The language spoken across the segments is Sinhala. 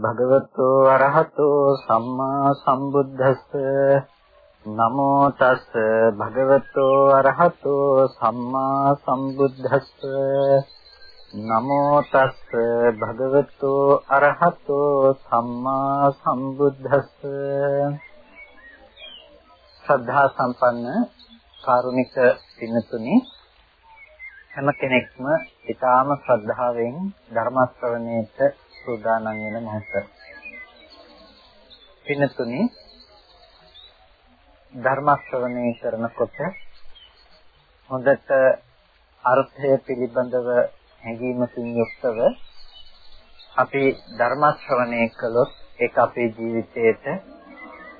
නමෝ තස් භගවතු අරහතෝ සම්මා සම්බුද්දස්ස. නමෝ තස් භගවතු අරහතෝ සම්මා සම්බුද්දස්ස. නමෝ තස් භගවතු අරහතෝ සම්මා සම්බුද්දස්ස. ශ්‍රද්ධා සම්පන්න කාරුණික පින්තුනි හැම කෙනෙක්ම ඊටාම ශ්‍රද්ධාවෙන් ධර්ම ශ්‍රවණයට සූදානම් වෙන මොහොත. පින්තුනි ධර්ම ශ්‍රවණය කරනකොට හොඳට අර්ථය පිළිබඳව හැඟීමකින් යුක්තව අපි ධර්ම ශ්‍රවණය කළොත් ඒක අපේ ජීවිතයට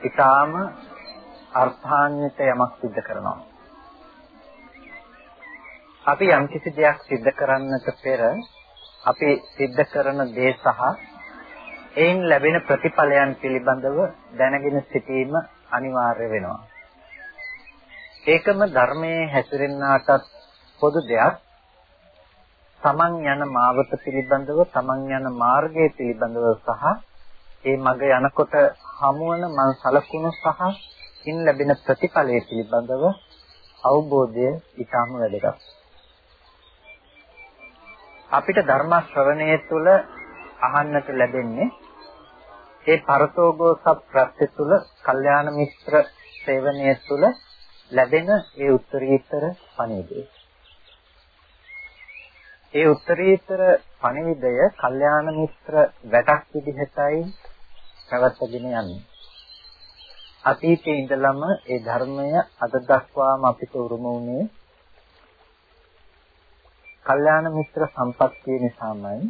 ඊටාම අර්ථාන්විත යමක් සිදු කරනවා. අපි යම්කිසි දෙයක් සිද්ධ කරන්නට පෙර අපි සිද්ධ කරන දේ සහ එයින් ලැබෙන ප්‍රතිඵලයන් පිළිබඳව දැනගෙන සිටීම අනිවාර්ය වෙනවා. ඒකම ධර්මයේ හැසිරෙන්නාටත් පොදු දෙයක්. තමන් යන මාවත පිළිබඳව තමන් යන මාර්ගය පිළිබඳව සහ ඒ මඟ යනකොට හමුවන මං සලකුණු සහ ඉන් ලැබෙන ප්‍රතිඵලය පිළිබඳව අවබෝධය ඊටම වැදගත්. අපිට ධර්ම ශ්‍රවණය තුළ අහන්නට ලැබෙන්නේ ඒ පරතෝගෝ සප්‍රත්‍ය තුළ කල්යාණ මිත්‍ර සේවනයේ තුළ ලැබෙන ඒ උත්තරීතර පණිවිඩය. ඒ උත්තරීතර පණිවිඩය කල්යාණ මිත්‍ර වැටක් විදිහටයි පැවැත්ගෙන යන්නේ. අතීතයේ ඉඳලම ඒ ධර්මය අද දක්වාම අපිට උරුම වුණේ කල්යාණ මිත්‍ර සම්පත්තිය නිසාමයි.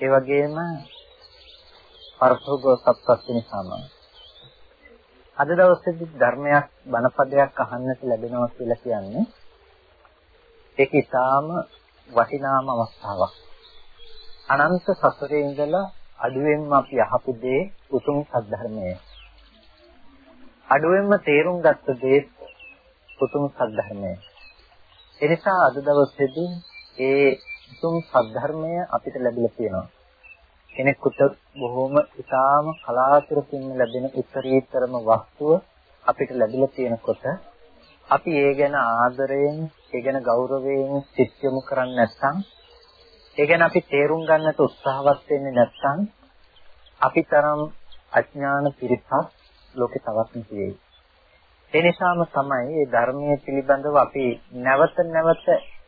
ඒ වගේම පරතෝග සත්පත්තිය නිසාමයි. අද දවසේදී ධර්මයක් බණපදයක් අහන්නට ලැබෙනවා කියලා කියන්නේ ඒක ඊටාම වටිනාම අවස්ථාවක්. අනන්ත සසරේ ඉඳලා අඩුවෙන්ම අපි අහපු දේ උතුම් සද්ධර්මය. අඩුවෙන්ම තේරුම් ගත්ත දේ උතුම් සද්ධර්මය. එනිසා අද දවසේදී ඒ උතුම් සද්ධර්මය අපිට ලැබිලා තියෙනවා. කෙනෙකුට බොහොම ඉතාම කලාතුරකින් ලැබෙන උත්තරීතරම වස්තුව අපිට ලැබිලා තියෙනකොට අපි ඒ ගැන ආදරයෙන්, ඒ ගැන ගෞරවයෙන් සිත් යොමු කරන්නේ නැත්නම්, ඒ ගැන අපි තේරුම් ගන්නට උත්සාහවත් වෙන්නේ නැත්නම්, අපිතරම් අඥාන පිරිසක් ලෝකේ තවත් නැති ඒ නිසාම තමයි මේ ධර්මයේ පිළිබඳව අපි නැවත නැවත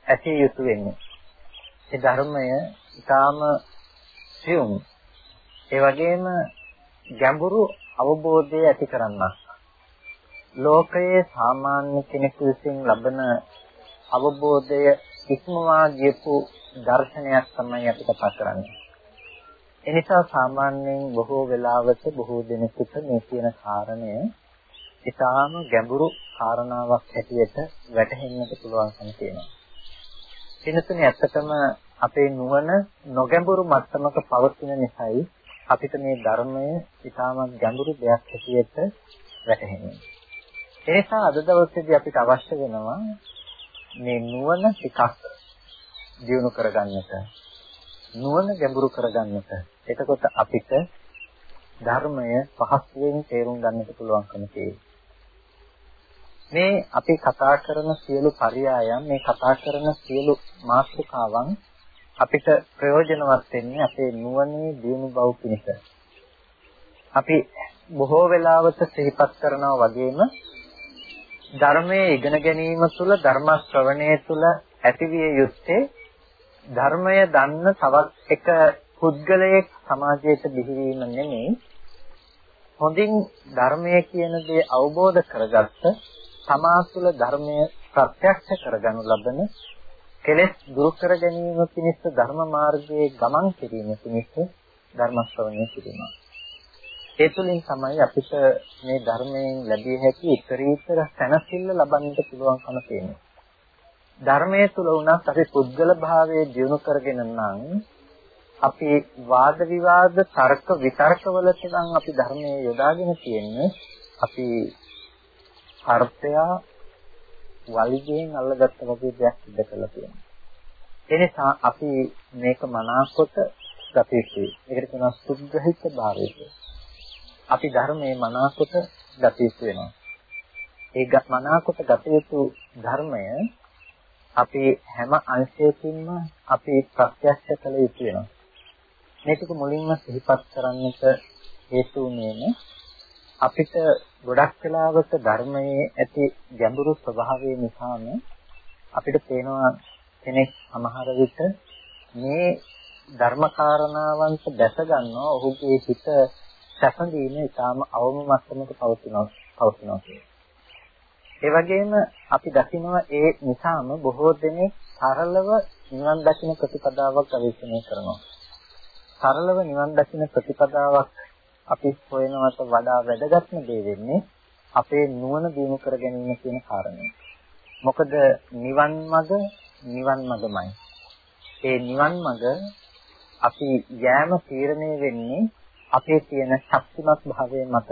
ඇසිය යුතු වෙන්නේ. ඒ ධර්මය ඊටාම සියුම් ඒ වගේම ගැඹුරු අවබෝධය ඇති කරන්නක්. ලෝකයේ සාමාන්‍ය කෙනෙකු විසින් ලබන අවබෝධය ඉක්මවා ගියපු දර්ශනයක් තමයි අපිට පතරන්නේ. එනිසා සාමාන්‍යයෙන් බොහෝ වෙලාවට බොහෝ දෙනෙකුට මේ කියන කාරණය ඊටාම ගැඹුරු කාරණාවක් හැටියට වැටහෙන්නට පුළුවන්කම තියෙනවා. පිනතුනේ ඇත්තටම අපේ නුවණ නොගැඹුරු මට්ටමක පවතින නිසායි අපිට මේ ධර්මය ඉතාමත් ගැඹුරු දෙයක් හැටියට වැටහෙන්නේ. ඒ නිසා අද දවසේදී අපිට අවශ්‍ය වෙනවා මේ නුවණ ටිකක් දියුණු කරගන්නට. නුවණ ගැඹුරු කරගන්නට. එතකොට අපිට ධර්මය පහසුවෙන් තේරුම් ගන්නට පුළුවන්කම තියෙනවා. මේ අපි කතා කරන සියලු පරයයන් මේ කතා කරන සියලු මාතෘකාවන් අපිට ප්‍රයෝජනවත් වෙන්නේ අපේ නුවණේ දියුණු බව පිණිස. අපි බොහෝ වෙලාවට සිහිපත් කරනවා වගේම ධර්මයේ ඉගෙන ගැනීම තුළ ධර්ම ශ්‍රවණය තුළ ඇතිවිය යුත්තේ ධර්මය දන්න තවත් එක පුද්ගලයෙක් සමාජයට බිහිවීම නෙමෙයි හොඳින් ධර්මය කියන දේ අවබෝධ කරගත්ත තමා තුළ ධර්මය ප්‍රත්‍යක්ෂ කරගනු ලබන කෙලෙස් දුරු කර ගැනීම පිණිස ධර්ම මාර්ගයේ ගමන් කිරීම පිණිස ධර්ම ශ්‍රවණය කිරීම. ඒ තුළින් තමයි අපිට මේ ධර්මයෙන් ලැබිය හැකි ඉතරීතර සැනසෙල්ල ලබන්නට පුළුවන්කම තියෙන්නේ. ධර්මයේ තුල උනත් අපි පුද්ගල භාවයේ දියුණු කරගෙන නම් අපි වාද විවාද තර්ක විතර්ක වලට නම් අපි ධර්මයේ යොදාගෙන තියෙන්නේ අපි අර්ථය වලිගෙන් අල්ලගත්ත වගේ දෙයක් සිද්ධ කරලා තියෙනවා. ඒ නිසා අපි මේක මනාකොට ගත යුතුයි. ඒකට කියනවා සුග්‍රහිත භාවය අපි ධර්මයේ මනාකොට ගත යුතු වෙනවා. ඒ මනාකොට ගත යුතු ධර්මය අපි හැම අංශයකින්ම අපි ප්‍රත්‍යක්ෂ කළ යුතු වෙනවා. මේක මුලින්ම සිහිපත් කරන්නට හේතු වුණේම අපිට ගොඩක් වෙලාවක ධර්මයේ ඇති ගැඹුරු ස්වභාවය නිසාම අපිට පේනවා කෙනෙක් සමහර විට මේ ධර්ම කාරණාවන්ට දැස ගන්නවා ඔහුගේ හිත සැසඳීම ඉතාම අවම මට්ටමක පවතිනවා පවතිනවා ඒ වගේම අපි දකිනවා ඒ නිසාම බොහෝ දෙනෙක් සරලව නිවන් දකින ප්‍රතිපදාවක් ගවේෂණය කරනවා. සරලව නිවන් දකින ප්‍රතිපදාවක් අපි හොයනවට වඩා වැදගත්ම දේ වෙන්නේ අපේ නුවණ දිනු කර ගැනීම කියන කාරණය. මොකද නිවන් මඟ නිවන් මඟමයි. ඒ නිවන් මඟ අපි යෑම තීරණය වෙන්නේ අපේ තියෙන ශක්තිමත් භාවය මත.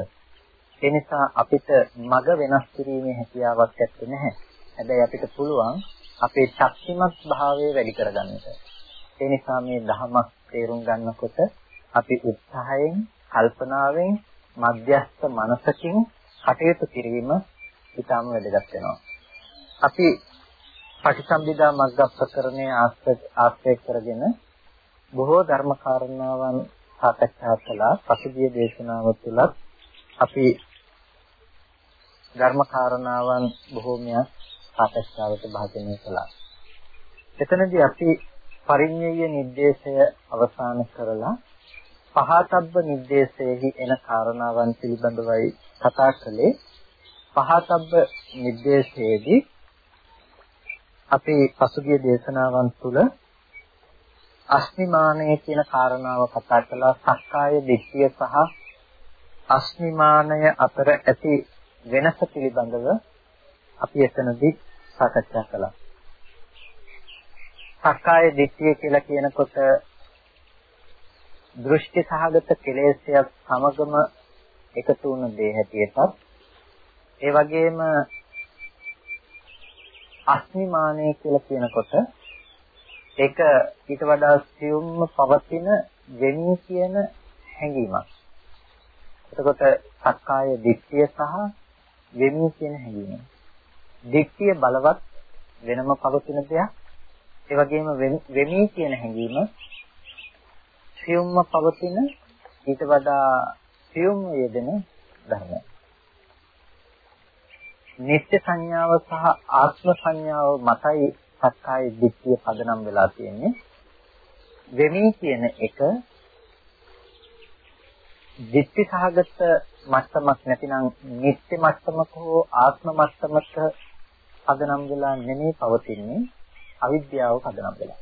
ඒ නිසා අපිට මඟ වෙනස් කිරීමේ හැකියාවක් ඇත්තේ නැහැ. හැබැයි අපිට පුළුවන් අපේ ශක්තිමත් භාවය වැඩි කරගන්නට. ඒ නිසා මේ ධහමක් තේරුම් ගන්නකොට අපි උත්සාහයෙන් කල්පනාවෙන් මධ්‍යස්ත මනසකින් කටයුතු කිරීම ඉතාම වැදගත් වෙනවා. අපි පටිසම්භිදා මග්ගප්‍රකරණයේ ආශ්‍රය කරගෙන බොහෝ ධර්ම කාරණාවන් සාකච්ඡා කළා. පසුගිය දේශනාව තුලත් අපි ධර්ම කාරණාවන් බොහෝමයක් සාකච්ඡාවට භාජනය කළා. එතනදී අපි පරිඤ්ඤය නිर्देशය අවසන් කරලා පහතබ්බ නිर्देशයේහි එන කාරණාවන් පිළිබඳවයි කතා කළේ. පහතබ්බ නිर्देशයේදී අපි පසුගිය දේශනාවන් තුළ අස්මිමානය කියන කාරණාව කතා කළා. සක්කාය දිට්ඨිය සහ අස්මිමානය අතර ඇති වෙනස පිළිබඳව අපි එතනදී සාකච්ඡා කළා. සක්කාය දිට්ඨිය කියලා කියනකොට දෘෂ්ටි සහගත කෙලෙස්යක් සමගම එකතු වුණ දේ හැටියටත් ඒ වගේම අස්මිමානය කියලා කියනකොට ඒක ඊට වඩා සියුම්ව පවතින වෙමි කියන හැඟීමක්. එතකොට සක්කාය දිට්ඨිය සහ වෙමි කියන හැඟීම. දිට්ඨිය බලවත් වෙනම පවතින දෙයක්. ඒ වගේම වෙමි කියන හැඟීම සියුම්ව පවතින ඊට වඩා සියුම් යෙදෙන ධර්මයක්. නිත්‍ය සංඥාව සහ ආත්ම සංඥාව මතයි සක්කාය දිට්ඨිය පදනම් වෙලා තියෙන්නේ. වෙමි කියන එක දිට්ඨි සහගත මට්ටමක් නැතිනම් නිත්‍ය මට්ටමක හෝ ආත්ම මට්ටමක පදනම් වෙලා නෙමෙයි පවතින්නේ අවිද්‍යාව පදනම් වෙලා.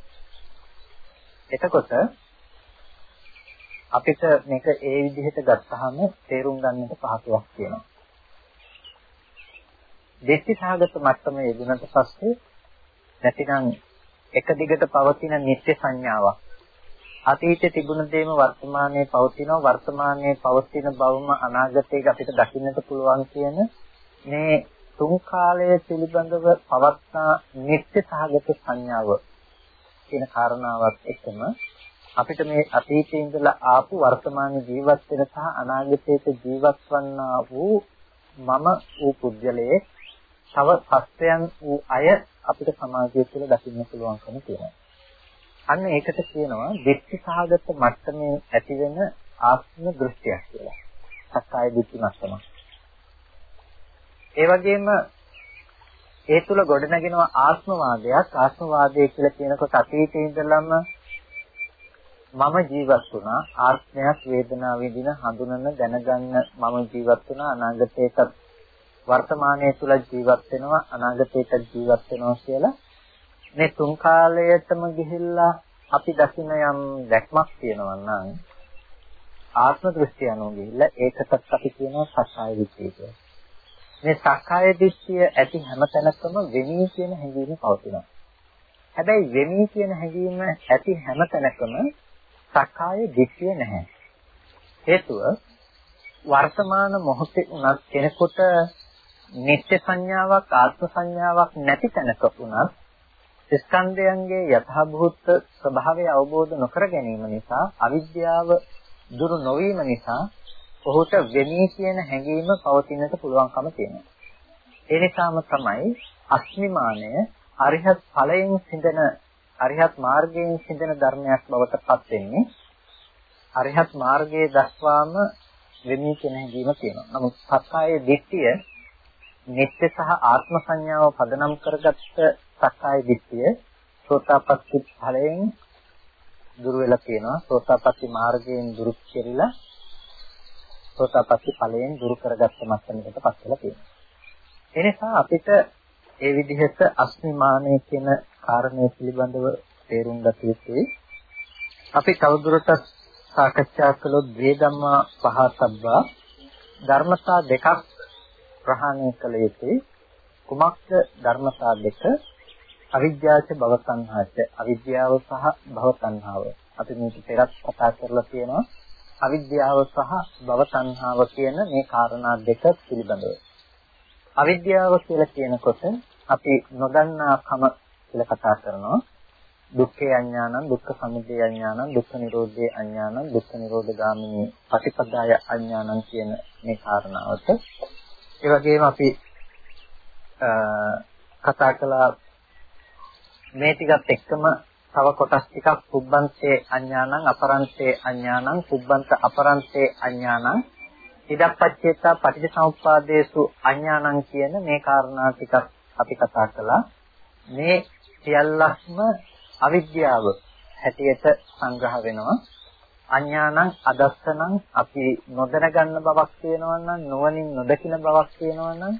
එතකොට අපිට මේක ඒ විදිහට ගත්තාම තේරුම් ගන්නට පහසුවක් තියෙනවා. දෙස්ති සහගත මට්ටමේ යෙදුනට පස්සේ නැතිනම් එක දිගට පවතින නිත්‍ය සංඥාවක් අතීතයේ තිබුණ දේම වර්තමානයේ පවතිනවා වර්තමානයේ පවතින බවම අනාගතයේ අපිට දකින්නට පුළුවන් කියන මේ තුන් කාලය පිළිබඳව පවත්නා නිත්‍ය සහගත සංඥාව කියන කාරණාවත් එක්කම අපිට මේ අතීතයේ ඉඳලා ආපු වර්තමාන ජීවත් වෙන සහ අනාගතයේ ජීවත් වන්නා වූ මම වූ පුද්ගලයේ තව සත්‍යයන් වූ අය අපිට සමාජය තුළ දකින්න පුළුවන්කම තියෙනවා. අන්න ඒකට කියනවා දිට්ඨි සහගත මට්ටමේ ඇතිවෙන ආත්ම දෘෂ්ටියක් කියලා. සක්කාය දිට්ඨි මට්ටම. ඒ වගේම ඒ තුල ගොඩනගෙනව ආත්මවාදයක් ආත්මවාදය කියලා කියනකොට අතීතයේ ඉඳලම මම ජීවත් වුණා ආත්මයක් වේදනාව විඳින හඳුනන දැනගන්න මම ජීවත් වුණා අනාගතයේත් වර්තමානයේ තුල ජීවත් වෙනවා අනාගතයේත් ජීවත් වෙනවා කියලා මේ තුන් කාලයටම ගිහිල්ලා අපි දකින යම් දැක්මක් තියෙනවා නම් ආත්ම දෘෂ්ටිය අනුව ගිහිල්ලා ඒකටත් අපි කියනවා සක්කාය දිට්ඨිය කියලා. මේ සක්කාය දිට්ඨිය ඇති හැම තැනකම වෙමි කියන හැඟීම පවතිනවා. හැබැයි වෙමි කියන හැඟීම ඇති හැම තැනකම සක්කාය දිට්ඨිය නැහැ. හේතුව වර්තමාන මොහොතේ උනත් කෙනෙකුට නිත්‍ය සංඥාවක් ආත්ම සංඥාවක් නැති තැනක උනත් ස්කන්ධයන්ගේ යථාභූත ස්වභාවය අවබෝධ නොකර ගැනීම නිසා අවිද්‍යාව දුරු නොවීම නිසා ඔහුට වෙමි කියන හැඟීම පවතිනට පුළුවන්කම තියෙනවා. ඒ නිසාම තමයි අස්මිමානය අරිහත් ඵලයෙන් සිඳන අරිහත් මාර්ගයෙන් සිඳන ධර්මයක් බවට පත් වෙන්නේ. අරිහත් මාර්ගයේ දක්වාම වෙමි කියන හැඟීම තියෙනවා. නමුත් සක්කායේ දිට්ඨිය නිත්‍ය සහ ආත්ම සංඥාව පදනම් කරගත්ත සක්කාය දිට්ඨිය සෝතාපට්ටි ඵලයෙන් දුර වෙලා තියෙනවා. සෝතාපට්ටි මාර්ගයෙන් දුරු කෙරිලා සෝතාපට්ටි ඵලයෙන් දුරු කරගත්ත මට්ටමකට පත් වෙලා තියෙනවා. එනිසා අපිට ඒ විදිහට අස්මිමානය කියන කාරණය පිළිබඳව තේරුම් ගත යුතුයි. අපි තවදුරටත් සාකච්ඡා කළොත් ද්වේ ධම්මා පහසබ්බා ධර්මතා දෙකක් ප්‍රහාණය කළ යුතුයි. කුමක්ද ධර්මතා දෙක? අවිද්‍යාවච භවසංහාච අවිද්‍යාව සහ භවසංහාව. අපි මේක පෙරත් කතා කරලා තියෙනවා. අවිද්‍යාව සහ භවසංහාව කියන මේ කාරණා දෙක පිළිබඳව. අවිද්‍යාව කියලා කියනකොට අපි නොදන්නාකම කියලා කතා කරනවා. දුක්ඛේ අඥානං දුක්ඛ සමුදය අඥානං දුක්ඛ නිරෝධේ අඥානං දුක්ඛ නිරෝධ ගාමිනී පටිපදාය අඥානං කියන මේ කාරණාවට ඒ වගේම අපි කතා කළා මේ ටිකත් එක්කම තව කොටස් ටිකක් පුබ්බන්තේ අඥානං අපරන්තේ අඥානං පුබ්බන්ත අපරන්තේ අඥානං ඉදප්පච්චේතා පටිච්චසමුප්පාදේසු අඥානං කියන මේ කාරණා ටිකක් අපි කතා කළා මේ සියල්ලක්ම අවිද්‍යාව හැටියට සංග්‍රහ වෙනවා අඥානං අදස්සනං අපි නොදැන ගන්න බවක් තියෙනවා නම් නුවණින් නොදකින බවක් තියෙනවා නම්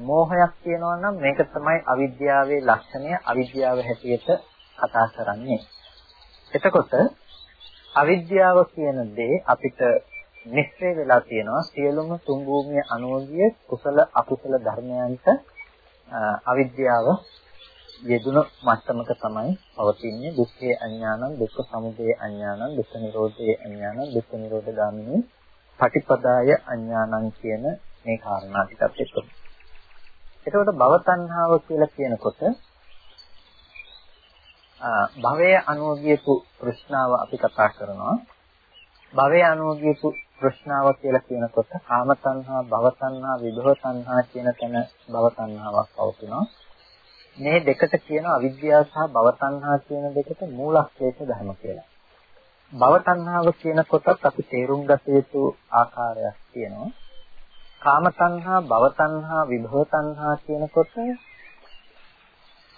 මෝහයක් තියෙනවා නම් මේක තමයි අවිද්‍යාවේ ලක්ෂණය අවිද්‍යාව හැටියට කතා කරන්නේ. එතකොට අවිද්‍යාව කියන දේ අපිට නිශ්චය වෙලා තියෙනවා සියලුම තුන් භූමිය අනුෝගිය කුසල අකුසල ධර්මයන්ට අවිද්‍යාව යෙදුණු මට්ටමක තමයි පවතින්නේ දුක්ඛේ අඥානං දුක්ඛ සමුදය අඥානං දුක්ඛ නිරෝධේ අඥානං දුක්ඛ නිරෝධ ගාමිනී පටිපදාය අඥානං කියන මේ කාරණා ටිකත් එක්ක. එතකොට භව තණ්හාව කියලා කියනකොට භවයේ අනුගියපු ප්‍රශ්නාව අපි කතා කරනවා. භවයේ අනුගියපු ප්‍රශ්නාව කියලා කියනකොට කාම තණ්හා, භව තණ්හා, විභව තණ්හා කියන තැන භව තණ්හාවක් පවතිනවා. මේ දෙකට කියන අවිද්‍යාව සහ භව තණ්හා කියන දෙකට මූලක්ෂේප ධර්ම කියලා. භව තණ්හාව කියන කොටත් අපි තේරුම් ගත යුතු ආකාරයක් තියෙනවා. කාම තණ්හා, භව තණ්හා, විභව තණ්හා කියනකොට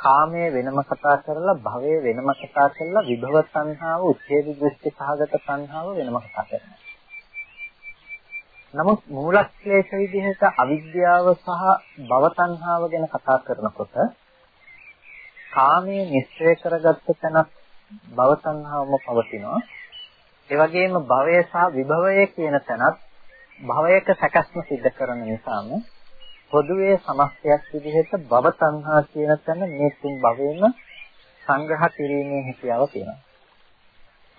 කාමයේ වෙනම කතා කරලා භවයේ වෙනම කතා කරලා විභව තණ්හාව, උච්ඡේද දෘෂ්ටි සහගත තණ්හාව වෙනම කතා කරනවා. නමුත් මූලක්ෂේප විදිහට අවිද්‍යාව සහ භව තණ්හාව ගැන කතා කරනකොට කාමයේ නිශ්චය කරගත්ත තැනක් භව සංහාවම පවතිනවා. ඒ වගේම භවය සහ විභවය කියන තැනත් භවයක සැකස්ම සිද්ධ කරන නිසාම පොදුවේ සමස්තයක් විදිහට භව සංහා කියන තැන මේ තුන් භවයෙන්ම සංග්‍රහ කිරීමේ හැකියාව තියෙනවා.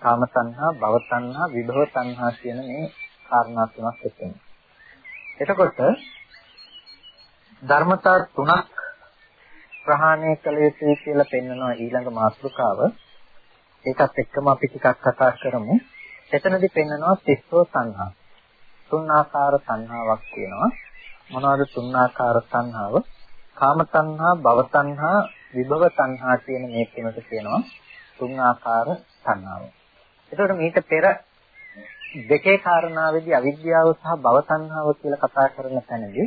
කාම සංහා, භව සංහා, විභව සංහා කියන මේ කාරණා තුනක් එක්කම. එතකොට ධර්මතා තුනක් ප්‍රහාණය කළ යුතුයි කියලා පෙන්වනවා ඊළඟ මාතෘකාව. ඒකත් එක්කම අපි ටිකක් කතා කරමු. එතනදී පෙන්වනවා තිස්සෝ සංහා. තුන් ආකාර සංහාවක් තියෙනවා. මොනවද තුන් ආකාර සංහාව? කාම සංහා, භව සංහා, විභව සංහා කියන මේ කෙනට කියනවා තුන් ආකාර සංහාව. එතකොට මේක පෙර දෙකේ කාරණාවේදී අවිද්‍යාව සහ භව සංහාව කියලා කතා කරන තැනදී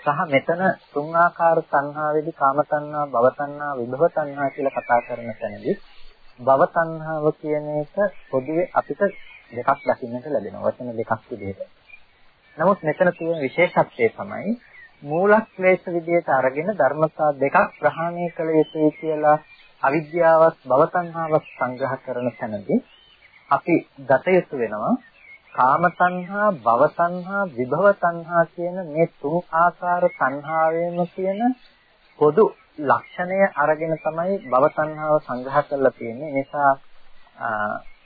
සහ මෙතන තුන් ආකාර සංහාවේදී කාම සංහා, භව සංහා, විභව සංහා කියලා කතා කරන තැනදී භව සංහාව කියන එක පොදුවේ අපිට දෙකක් දකින්නට ලැබෙනවා. වචන දෙකක් විදිහට. නමුත් මෙතන තියෙන විශේෂත්වය තමයි මූල ක්ලේශ විදිහට අරගෙන ධර්මතා දෙකක් ප්‍රහාණය කළ යුතුයි කියලා අවිද්‍යාවත් භව සංහාවත් සංග්‍රහ කරන තැනදී අපි ගත යුතු වෙනවා කාම තණ්හා, භව තණ්හා, විභව තණ්හා කියන මේ තුන් ආකාර තණ්හාවෙම කියන පොදු ලක්ෂණය අරගෙන තමයි භව තණ්හාව සංග්‍රහ කරලා තියෙන්නේ. නිසා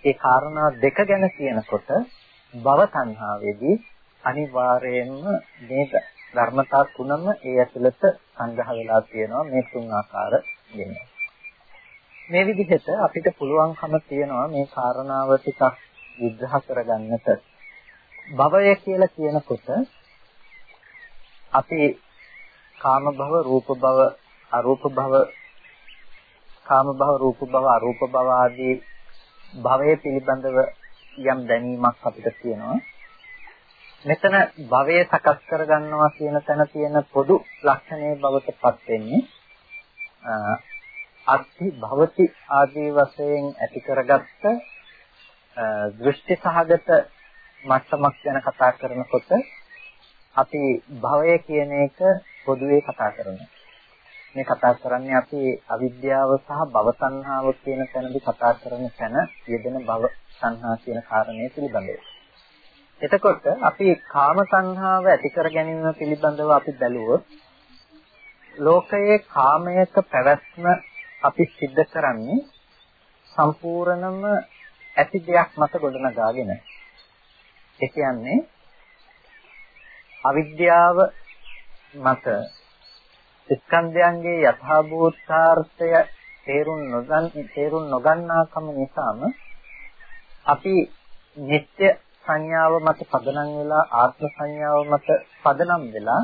ඒ කාරණා දෙක ගැන කියනකොට භව තණ්හාවේදී අනිවාර්යයෙන්ම මේ ධර්මතා තුනම ඒ ඇතුළත සංග්‍රහ වෙලා තියෙනවා මේ තුන් ආකාර දෙන්නේ. මේ විදිහට අපිට පුළුවන්කම තියනවා මේ කාරණාව ටිකක් විග්‍රහ කරගන්නට. භවය කියලා කියනකොට අපි කාම භව, රූප භව, අරූප භව, කාම භව, රූප භව, අරූප භව ආදී භවයේ පිළිබඳව යම් දැනීමක් අපිට තියෙනවා. මෙතන භවය සකස් කරගන්නවා කියන තැන තියෙන පොදු ලක්ෂණයේ බවට පත් වෙන්නේ අත්ති භවති ආදී වශයෙන් ඇති කරගත්ත දෘෂ්ටි සහගත මට්ටමක් ගැන කතා කරනකොට අපි භවය කියන එක පොදුවේ කතා කරනවා. මේ කතා කරන්නේ අපි අවිද්‍යාව සහ භව සංහාව කියන තැනදී කතා කරන තැන යෙදෙන භව සංහා කියන කාරණය පිළිබඳව. එතකොට අපි කාම සංහාව ඇති කර ගැනීම පිළිබඳව අපි බැලුවොත් ලෝකයේ කාමයක පැවැත්ම අපි සිද්ධ කරන්නේ සම්පූර්ණම ඇති දෙයක් මත ගොඩනගාගෙන. ඒ කියන්නේ අවිද්‍යාව මත ස්කන්ධයන්ගේ යථාභූතාර්ථය තේරුම් නොගන් තේරුම් නොගන්නාකම නිසාම අපි නිත්‍ය සංඥාව මත පදනම් වෙලා ආත්ම සංඥාව මත පදනම් වෙලා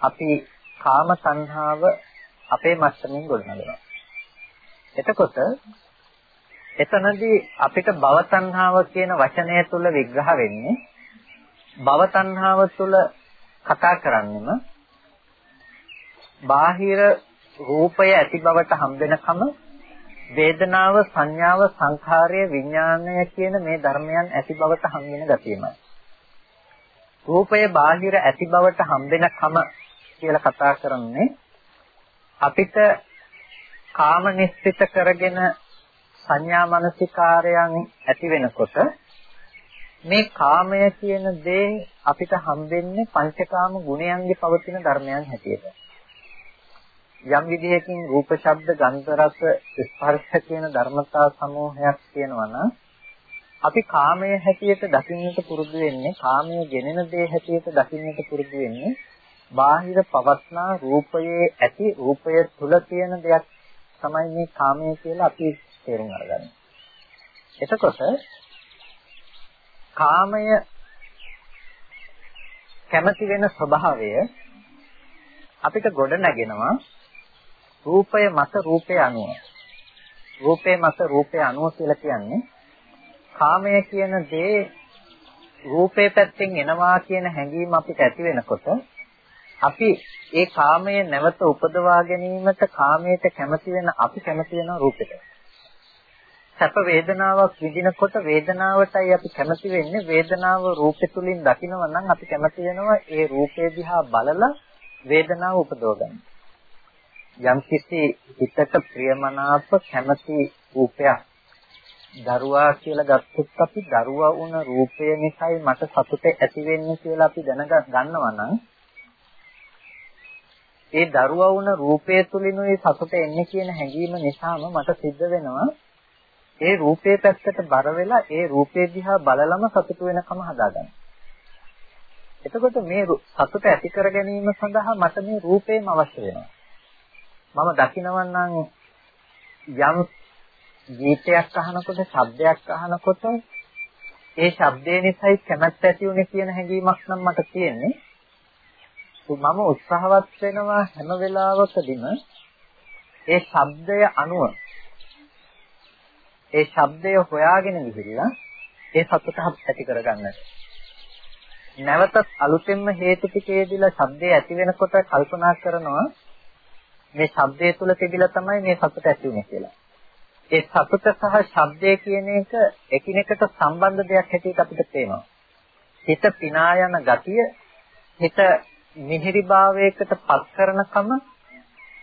අපි කාම සංහාව අපේ මත්තමින් ගොඩනගනවා. එතකොට එතනදී අපිට භව සංහාව කියන වචනය තුල විග්‍රහ වෙන්නේ භව සංහාව තුල කතා කරන්නෙම බාහිර රූපය ඇති බවට හම්බෙනකම වේදනාව සංඥාව සංඛාරය විඥානය කියන මේ ධර්මයන් ඇති බවට හම්බෙන ගතියමයි. රූපය බාහිර ඇති බවට හම්බෙනකම කියලා කතා කරන්නේ අපිට කාම නිස්සිත කරගෙන සංඥා මනසිකාරයන් ඇති වෙනකොට මේ කාමය කියන දේ අපිට හම්බෙන්නේ පංචකාම ගුණයන්ගේ පවතින ධර්මයන් හැටියට. යම් විදිහකින් රූප ශබ්ද ගන්ධ රස ස්පර්ශ කියන ධර්මතා සමූහයක් තියෙනවා නම් අපි කාමයේ හැටියට දකින්නට පුරුදු වෙන්නේ කාමයේ ගෙනෙන දේ හැටියට දකින්නට පුරුදු වෙන්නේ බාහිර පවස්නා රූපයේ ඇති රූපය තුල තියෙන දෙයක් තමයි මේ කාමය කියලා අපි තේරුම් අරගන්නේ. එතකොට කාමය කැමති වෙන ස්වභාවය අපිට ගොඩ නැගෙනවා රූපය මත රූපය අනුව. රූපේ මත රූපය අනුව කියලා කියන්නේ කාමය කියන දේ රූපේ පැත්තෙන් එනවා කියන හැඟීම අපිට ඇති වෙනකොට අපි ඒ කාමයේ නැවත උපදවා ගැනීමට කාමයට කැමති වෙන අපි කැමති වෙන රූපෙට. සැප වේදනාවක් විඳිනකොට වේදනාවටයි අපි කැමති වෙන්නේ වේදනාව රූපෙ තුලින් දකිනවා නම් අපි කැමති වෙනවා ඒ රූපය දිහා බලලා වේදනාව උපදව ගන්න. යම් කිසි හිතට ප්‍රියමනාප කැමති රූපයක් දරුවා කියලා ගත්තොත් අපි දරුවා වුණ රූපය නිසායි මට සතුට ඇති වෙන්නේ කියලා අපි දැනගන්නවා නම් ඒ දරුවා වුණ රූපය තුලිනුයි සතුට එන්නේ කියන හැඟීම නිසාම මට සිද්ධ වෙනවා ඒ රූපේ පැත්තට බර වෙලා ඒ රූපේ දිහා බලලම සතුට වෙනකම හදාගන්න. එතකොට මේ සතුට ඇති කර ගැනීම සඳහා මට මේ රූපේම අවශ්‍ය වෙනවා. මම දකිනවා නම් යම් ගීතයක් අහනකොට, ශබ්දයක් අහනකොට ඒ ශබ්දේ නිසායි කැමැත්ත ඇති උනේ කියන හැඟීමක් නම් මට තියෙන්නේ. මම උත්සාහවත් වෙනවා හැම වෙලාවකදීම ඒ ශබ්දය අනුව ඒ ශබ්දය හොයාගෙන ගිහිල්ලා ඒ සතුට ඇති කරගන්නට. නැවතත් අලුතෙන්ම හේතු ටිකේදීලා ශබ්දය ඇති වෙනකොට කල්පනා කරනවා මේ ශබ්දය තුල තිබිලා තමයි මේ සතුට ඇති වෙන්නේ කියලා. ඒ සතුට සහ ශබ්දය කියන එක එකිනෙකට සම්බන්ධ දෙයක් හැටියට අපිට පේනවා. හිත පිනා යන ගතිය හිත මිහිරිභාවයකට පත් කරනකම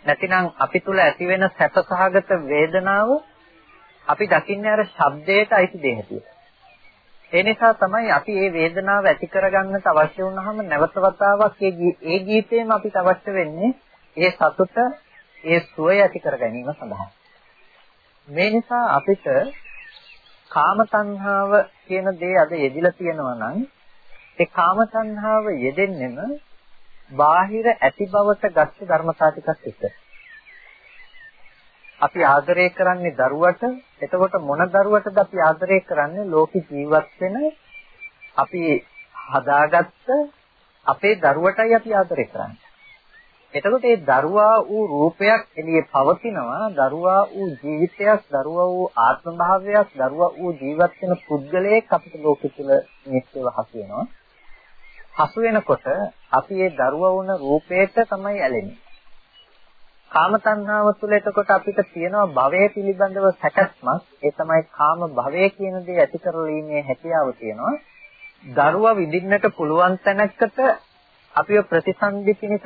නැතිනම් අපි තුල ඇතිවෙන සැපසහගත වේදනාව අපි දකින්නේ අර ශබ්දයට අයිති දෙයක් හැටියට. ඒ නිසා තමයි අපි මේ වේදනාව ඇති කරගන්නට අවශ්‍ය වුණාම නැවත වතාවක් ඒ ගීතේම අපිට අවශ්‍ය වෙන්නේ ඒ සතුට ඒ සුවය ඇති කර ගැනීම සඳහා. මේ නිසා අපිට කාම තණ්හාව කියන දේ අද යෙදිලා තියෙනවා නම් ඒ කාම තණ්හාව යෙදෙන්නෙම බාහිර ඇති බවට ගත්ත ධර්මතා ටිකක් එක්ක. අපි ආදරය කරන්නේ දරුවට. එතකොට මොන දරුවටද අපි ආදරය කරන්නේ? ලෝකේ ජීවත් වෙන අපි හදාගත්ත අපේ දරුවටයි අපි ආදරය කරන්නේ. එතකොට ඒ දරුවා වූ රූපයක් එළියේ පවතිනවා දරුවා වූ ජීවිතයක් දරුවා වූ ආත්ම භාවයක් දරුවා වූ ජීවත් වෙන පුද්ගලයෙක් අපිට ලෝකෙ තුල නිත්‍යව හසු වෙනවා හසු වෙනකොට අපි ඒ දරුවා වුණ රූපයට තමයි ඇලෙන්නේ කාම තණ්හාව තුළ එතකොට අපිට තියෙනවා භවය පිළිබඳව සැකස්මක් ඒ තමයි කාම භවය කියන දේ ඇති කරලීමේ හැකියාව තියෙනවා දරුවා විඳින්නට පුළුවන් තැනකට අපිව ප්‍රතිසන්දි පිණිස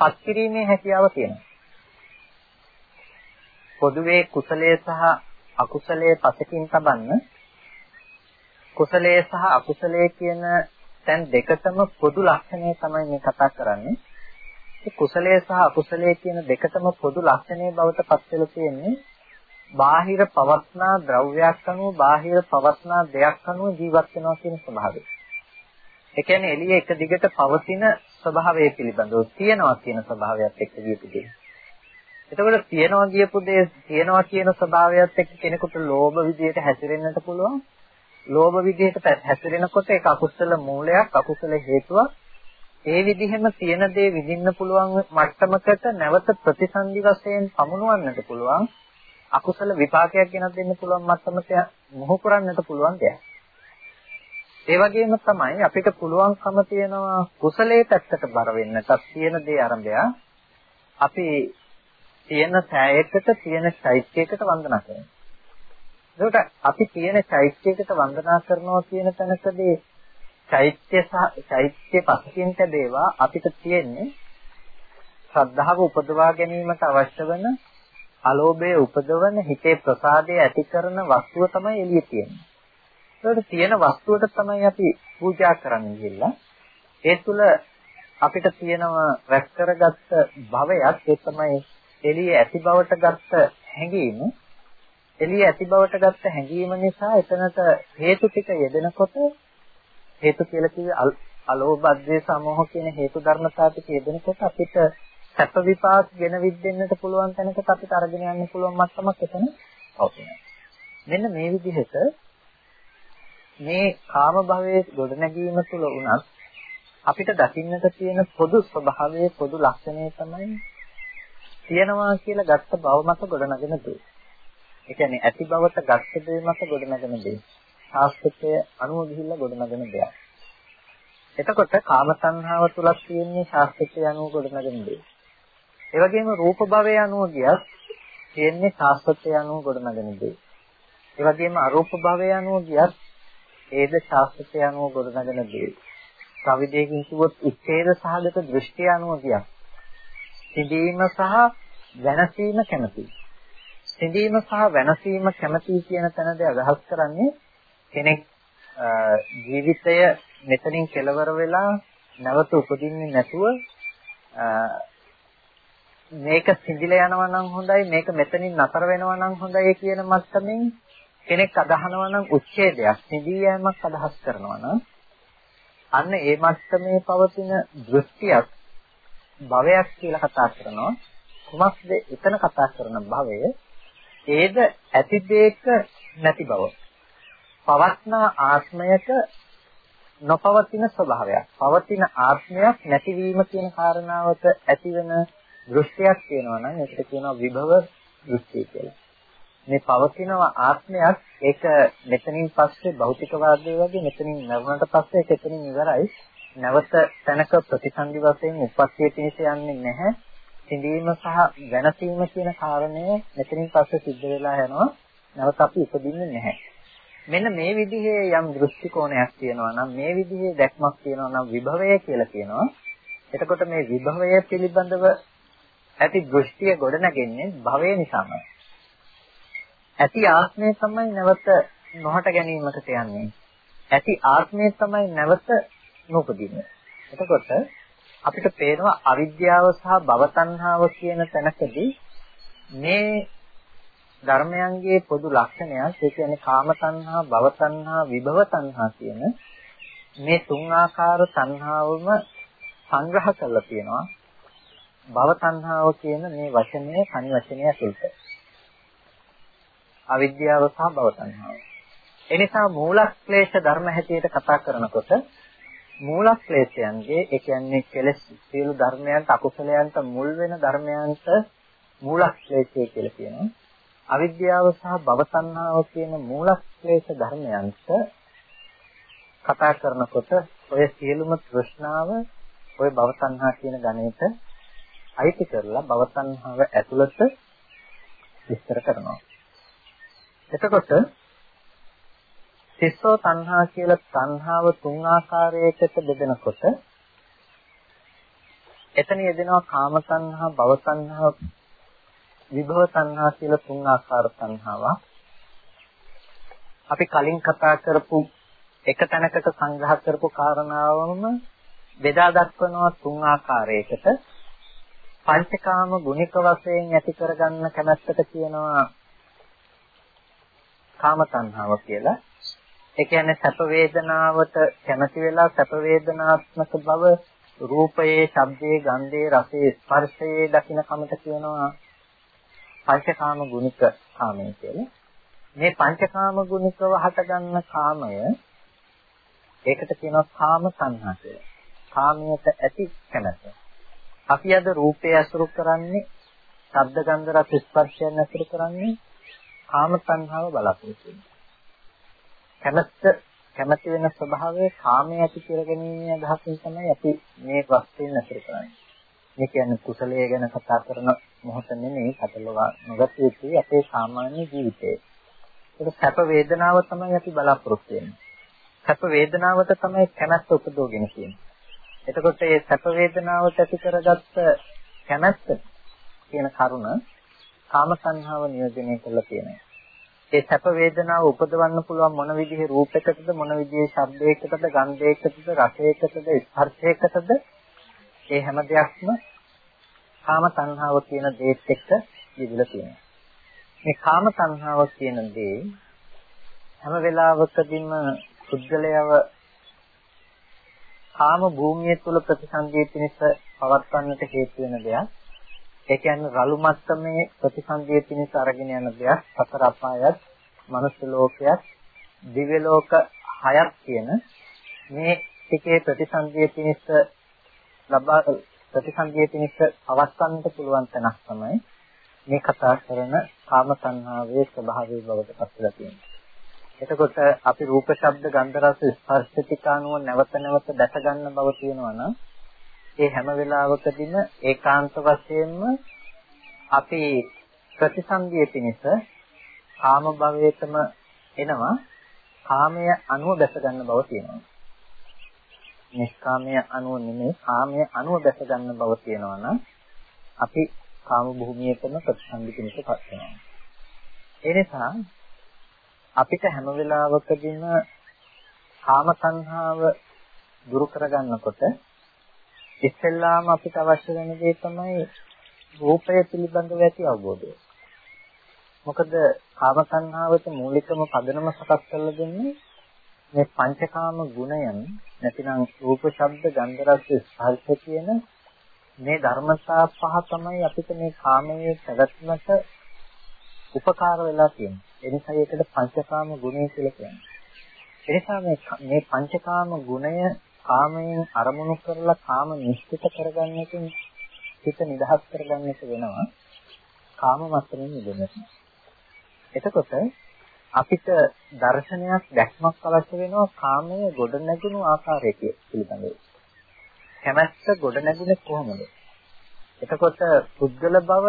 පත් කිරීමේ හැකියාව තියෙනවා. පොදුවේ කුසලයේ සහ අකුසලයේ පසකින් තබන්න කුසලයේ සහ අකුසලයේ කියන තැන් දෙකතම පොදු ලක්ෂණය තමයි මේ කතා කරන්නේ. ඒ කුසලයේ සහ අකුසලයේ කියන දෙකතම පොදු ලක්ෂණය බවට පත් වෙලා තියෙන්නේ බාහිර පවත්නා ද්‍රව්‍යයක් අනුව බාහිර පවත්නා දෙයක් අනුව ජීවත් වෙනවා කියන ස්වභාවය. ඒ කියන්නේ එළිය එක දිගට පවතින ස්වභාවය පිළිබඳව තියනවා කියන ස්වභාවයත් එක්ක කියපු දෙයක්. එතකොට තියනවා කියපු දේ තියනවා කියන ස්වභාවයත් එක්ක කෙනෙකුට ලෝභ විදියට හැසිරෙන්නට පුළුවන්. ලෝභ විදියට හැසිරෙනකොට ඒක අකුසල මූලයක්, අකුසල හේතුවක්. ඒ විදිහෙම තියෙන දේ විඳින්න පුළුවන් මට්ටමකට නැවත ප්‍රතිසන්දි වශයෙන් පමුණවන්නට පුළුවන්. අකුසල විපාකයක් ගෙනත් දෙන්න පුළුවන් මට්ටමට මොහු කරන්නට පුළුවන් දෙයක්. ඒ වගේම තමයි අපිට පුළුවන්කම තියෙනවා කුසලයේ පැත්තට බර වෙන්නටත් තියෙන දේ ආරම්භය අපි තියෙන සෑයකට තියෙන චෛත්‍යයකට වන්දනා කරනවා. ඒකට අපි තියෙන චෛත්‍යයකට වන්දනා කරනවා කියන තැනකදී චෛත්‍ය සහ චෛත්‍ය පසකින් තැබේවා අපිට තියෙන්නේ ශ්‍රද්ධාව උපදවා ගැනීමට අවශ්‍ය වෙන අලෝභය උපදවන හිතේ ප්‍රසාදය ඇති කරන වස්තුව තමයි එළියේ තියෙන්නේ. ඒකට තියෙන වස්තුවට තමයි අපි පූජා කරන්න ගිහිල්ලා ඒ තුල අපිට තියෙනවා රැස් කරගත්ත භවයක් ඒ තමයි එළිය ඇති බවට ගත්ත හැඟීම එළිය ඇති බවට ගත්ත හැඟීම නිසා එතනට හේතු ටික යෙදෙනකොට හේතු කියලා කිව්වේ අලෝභ අධ්වේ සමෝහ කියන හේතු ධර්මතා ටික යෙදෙනකොට අපිට සැප විපාක ගෙන විද්දෙන්නට පුළුවන් තැනකට අපිට අරගෙන යන්න පුළුවන් මට්ටමක් එතන පවතිනවා. මෙන්න මේ විදිහට මේ කාම භවයේ ගොඩනැගීම තුළ උනත් අපිට දකින්නට තියෙන පොදු ස්වභාවයේ පොදු ලක්ෂණය තමයි තියනවා කියලා ගත්ත බව මත ගොඩනගෙන දේ. ඒ කියන්නේ ඇති බවට ගත්ත දේ මත ගොඩනගෙන දේ. ශාස්ත්‍රය අනුව ගිහිල්ලා ගොඩනගෙන දෙයක්. එතකොට කාම සංහාව තුලක් තියෙන්නේ ශාස්ත්‍රය අනුව ගොඩනගෙන දේ. ඒ වගේම රූප භවය අනුව ගියත් තියෙන්නේ ශාස්ත්‍රය අනුව ගොඩනගෙන දේ. ඒ වගේම අරූප භවය අනුව ගියත් ඒද ශාස්ත්‍රය අනුව ගොඩනගෙන දේ. කවිදේකින් කිව්වොත් උච්ඡේද සහගත දෘෂ්ටිය අනුව කියක්. සිඳීම සහ වෙනසීම කැමති. සිඳීම සහ වෙනසීම කැමති කියන තැනදී අදහස් කරන්නේ කෙනෙක් ජීවිතය මෙතනින් කෙලවර වෙලා නැවත උපදින්නේ නැතුව මේක සිඳිලා යනවා නම් හොඳයි මේක මෙතනින් නතර වෙනවා නම් හොඳයි කියන මට්ටමින් කෙනෙක් අදහනවා නම් උච්ඡේදයක් නිදී යෑමක් අදහස් කරනවා නම් අන්න ඒ මට්ටමේ පවතින දෘෂ්ටියක් භවයක් කියලා කතා කරනවා. කුමක්ද? එතන කතා කරන භවය ඒද ඇති දෙයක නැති බව. පවත්නා ආත්මයක නොපවතින ස්වභාවයක් පවතින ආත්මයක් නැතිවීම කියන කාරණාවට ඇතිවන දෘෂ්ටියක් කියනවා නම් ඒකට කියනවා විභව දෘෂ්ටිය කියලා මේ පවතින ආත්මයක් ඒක මෙතනින් පස්සේ භෞතිකවාදය වගේ මෙතනින් නැවුණට පස්සේ ඒක එතනින් ඉවරයි. නැවත තැනක ප්‍රතිසන්දි වශයෙන් උපස්සිය පිණිස යන්නේ නැහැ. සිඳීම සහ වෙනසීම කියන කාරණය මෙතනින් පස්සේ සිද්ධ වෙලා යනවා. නැවත අපි උපදින්නේ නැහැ. මෙන්න මේ විදිහේ යම් දෘෂ්ටි කෝණයක් තියෙනවා නම් මේ විදිහේ දැක්මක් තියෙනවා නම් විභවය කියලා කියනවා. එතකොට මේ විභවය පිළිබඳව ඇති දෘෂ්ටිය ගොඩනගන්නේ භවය නිසාමයි. ඇති ආත්මය තමයි නැවත නොහට ගැනීමකට යන්නේ. ඇති ආත්මය තමයි නැවත නූපදින්නේ. එතකොට අපිට පේනවා අවිද්‍යාව සහ භවතණ්හාව කියන තැනකදී මේ ධර්මයන්ගේ පොදු ලක්ෂණයක් ඒ කියන්නේ කාම තණ්හා, භව තණ්හා, විභව තණ්හා කියන මේ තුන් ආකාර තණ්හාවම සංග්‍රහ කරලා තියෙනවා. භව තණ්හාව කියන මේ වචනය කනි වචනය ඇතුළත. අවිද්‍යාව සහ භව තණ්හාව. එනිසා මූලක්ලේශ ධර්ම හැටියට කතා කරනකොට මූලක්ලේශයන්ගේ ඒ කියන්නේ කෙලෙස් සියලු ධර්මයන්ට අකුසලයන්ට මුල් වෙන ධර්මයන්ට මූලක්ලේශය කියලා කියනවා. අවිද්‍යාව සහ භව තණ්හාව කියන මූලක්ලේශ ධර්මයන්ට කතා කරනකොට ඔය සියලුම තෘෂ්ණාව ඔය භව තණ්හා කියන ගණයට අයිති කරලා භව තණ්හාව ඇතුළත විස්තර කරනවා. එතකොට සිස්සෝ තණ්හා කියලා තණ්හාව තුන් ආකාරයකට බෙදෙනකොට එතන යෙදෙනවා කාම තණ්හා, භව තණ්හා, විභව තණ්හා කියලා තුන් ආකාර තණ්හාවක්. අපි කලින් කතා කරපු එක තැනකට සංග්‍රහ කරපු කාරණාවම බෙදා දක්වනවා තුන් ආකාරයකට. පංචකාම ගුණික වශයෙන් ඇති කරගන්න කැමැත්තට කියනවා කාම තණ්හාව කියලා. ඒ කියන්නේ සැප වේදනාවට කැමති වෙලා සැප වේදනාත්මක බව රූපයේ, ශබ්දයේ, ගන්ධයේ, රසයේ, ස්පර්ශයේ දකින්න කමට කියනවා පංචකාම ගුණික කාමය කියලා. මේ පංචකාම ගුණිකව හටගන්න කාමය ඒකට කියනවා කාම සංහා කියලා. කාමයට ඇති කැමැත්ත. අපි අද රූපය අසුරු කරන්නේ, ශබ්ද ගන්ධ රස ස්පර්ශයන් අසුරු කරන්නේ කාම සංහාව බලාපොරොත්තු වෙනවා. කැමැත්ත කැමැති වෙන ස්වභාවය කාමයේ ඇති කරගැනීමේ අදහසින් තමයි අපි මේ වස්තුවෙන් අසුරු කරන්නේ. මේ කියන්නේ කුසලයේ ගැන කතා කරන මොහොත නෙමෙයි කතලවා නොගත යුතුයි අපේ සාමාන්‍ය ජීවිතේ. ඒක සැප වේදනාව තමයි අපි බලාපොරොත්තු වෙන්නේ. සැප වේදනාවට තමයි කැමැත්ත උපදෝගෙන කියන්නේ. එතකොට මේ සැප වේදනාවට ඇති කරගත්ත කැමැත්ත කියන කරුණ කාම සංහාව නියෝජනය කරලා තියෙනවා. ඒ සැප වේදනාව උපදවන්න පුළුවන් මොන විදිහේ රූපයකටද මොන විදිහේ ශබ්දයකටද ගන්ධයකටද රසයකටද ස්පර්ශයකටද ඒ හැම දෙයක්ම කාම තණ්හාව කියන දේත් එක්ක විදිලා තියෙනවා. මේ කාම තණ්හාව කියන දේ හැම වෙලාවකදීම පුද්ගලයව කාම භූමිය තුල ප්‍රතිසන්දිය පිණිස පවත්වන්නට හේතු වෙන දෙයක්. ඒ කියන්නේ රළු මට්ටමේ ප්‍රතිසන්දිය පිණිස අරගෙන යන දෙයක්. සතර අපායත්, මනුස්ස ලෝකයක්, දිව්‍ය ලෝක හයක් කියන මේ ටිකේ ප්‍රතිසන්දිය පිණිස ලබා ප්‍රතිසන්දිය පිණිස අවස්ථන්නට පුළුවන් තැනක් තමයි මේ කතා කරන කාම සංහාවේ ස්වභාවය බවට පත්වලා තියෙන්නේ. එතකොට අපි රූප ශබ්ද ගන්ධ රස ස්පර්ශ ටික අනුව නැවත නැවත දැක ගන්න බව තියෙනවා නම් ඒ හැම වෙලාවකදීම ඒකාන්ත වශයෙන්ම අපි ප්‍රතිසන්දිය පිණිස කාම භවයටම එනවා කාමය අනුව දැක ගන්න බව තියෙනවා. නිෂ්කාමයේ අනුව නෙමෙයි කාමයේ අනුව දැක ගන්න බව තියෙනවා නම් අපි කාම භූමියටම ප්‍රතිසන්දි පිණිසපත් වෙනවා. ඒ නිසා අපිට හැම වෙලාවකදීම කාම සංහාව දුරු කරගන්නකොට ඉස්සෙල්ලාම අපිට අවශ්‍ය වෙන දේ තමයි රූපය පිළිබඳව ඇති අවබෝධය. මොකද කාම සංහාවට මූලිකම පදනම සකස් කරලා දෙන්නේ මේ පංචකාම ගුණයන් නැතිනම් රූප ශබ්ද ගන්ධ රස ස්පර්ශ කියන මේ ධර්මතා පහ තමයි අපිට මේ කාමයේ පැවැත්මට උපකාර වෙලා තියෙන්නේ. ඒ නිසා ඒකට පංචකාම ගුණය කියලා කියනවා. ඒ නිසා මේ මේ පංචකාම ගුණය කාමයෙන් අරමුණු කරලා කාම නිශ්චිත කරගන්න එකෙන් හිත නිදහස් කරගන්න එක වෙනවා. කාම මස්තරින් මිදෙන්න. එතකොට අපිට දර්ශනයක් දැක්මක් අවශ්‍ය වෙනවා කාමයේ ගොඩ නැගුණු ආකාරය පිළිබඳව. කැමැත්ත ගොඩ නැගුණේ කොහොමද? එතකොට පුද්ගල බව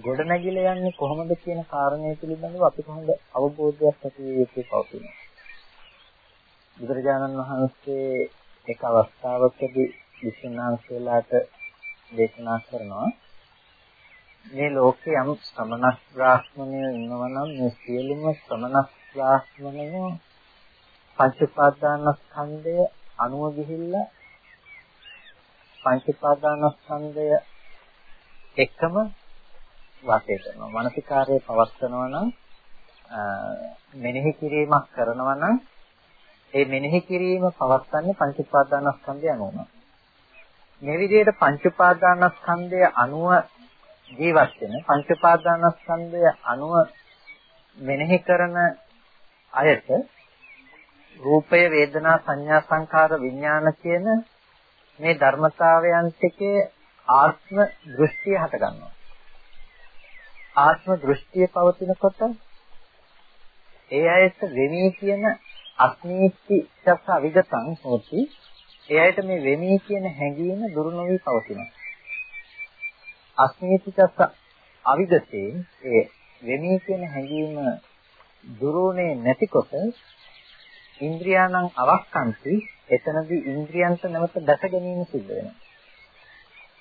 ගොඩ නැගිලා යන්නේ කොහොමද කියන කාරණය පිළිබඳව අපි කොහොමද අවබෝධයක් ඇති වෙ යුත්තේ පවතිනවා. බුදුරජාණන් වහන්සේ එක අවස්ථාවකදී විසුණුනාන්සේලාට දේශනා කරනවා මේ ලෝකේ යම් සමනස් බ්‍රාහ්මණයෝ ඉන්නවා නම් මේ සියලුම සමනස් බ්‍රාහ්මණයෝ පංච උපාදානස්කන්ධය අනුව ගිහිල්ලා පංච උපාදානස්කන්ධය එකම වාසය කරනවා. මානසිකාර්යය පවත්නවා නම් මෙනෙහි කිරීමක් කරනවා නම් ඒ මෙනෙහි කිරීම පවත්න්නේ පංච උපාදානස්කන්ධය අනුවම. මේ විදිහට පංච උපාදානස්කන්ධය අනුව ජීවත් වෙන පංච උපාදානස්කන්ධය අනුව මෙනෙහි කරන අයට රූපය වේදනා සංඥා සංකාර විඥාන කියන මේ ධර්මතාවයන් ටිකේ ආත්ම දෘෂ්ටිය හට ගන්නවා. ආත්ම දෘෂ්ටිය පවතිනකොට ඒ අයට වෙමී කියන අස්නීති චස්ස අවිගතං හොති ඒ අයට මේ වෙමී කියන හැඟීම දුරු නොවි පවතිනවා. අස්නීති චස්ස අවිගතේ ඒ වෙමී කියන හැඟීම දුරුනේ නැතිකොට ඉන්ද්‍රියාණං අවක්කන්ති එතනදී ඉන්ද්‍රියන්ට නැවත දැස ගැනීම සිද්ධ වෙනවා.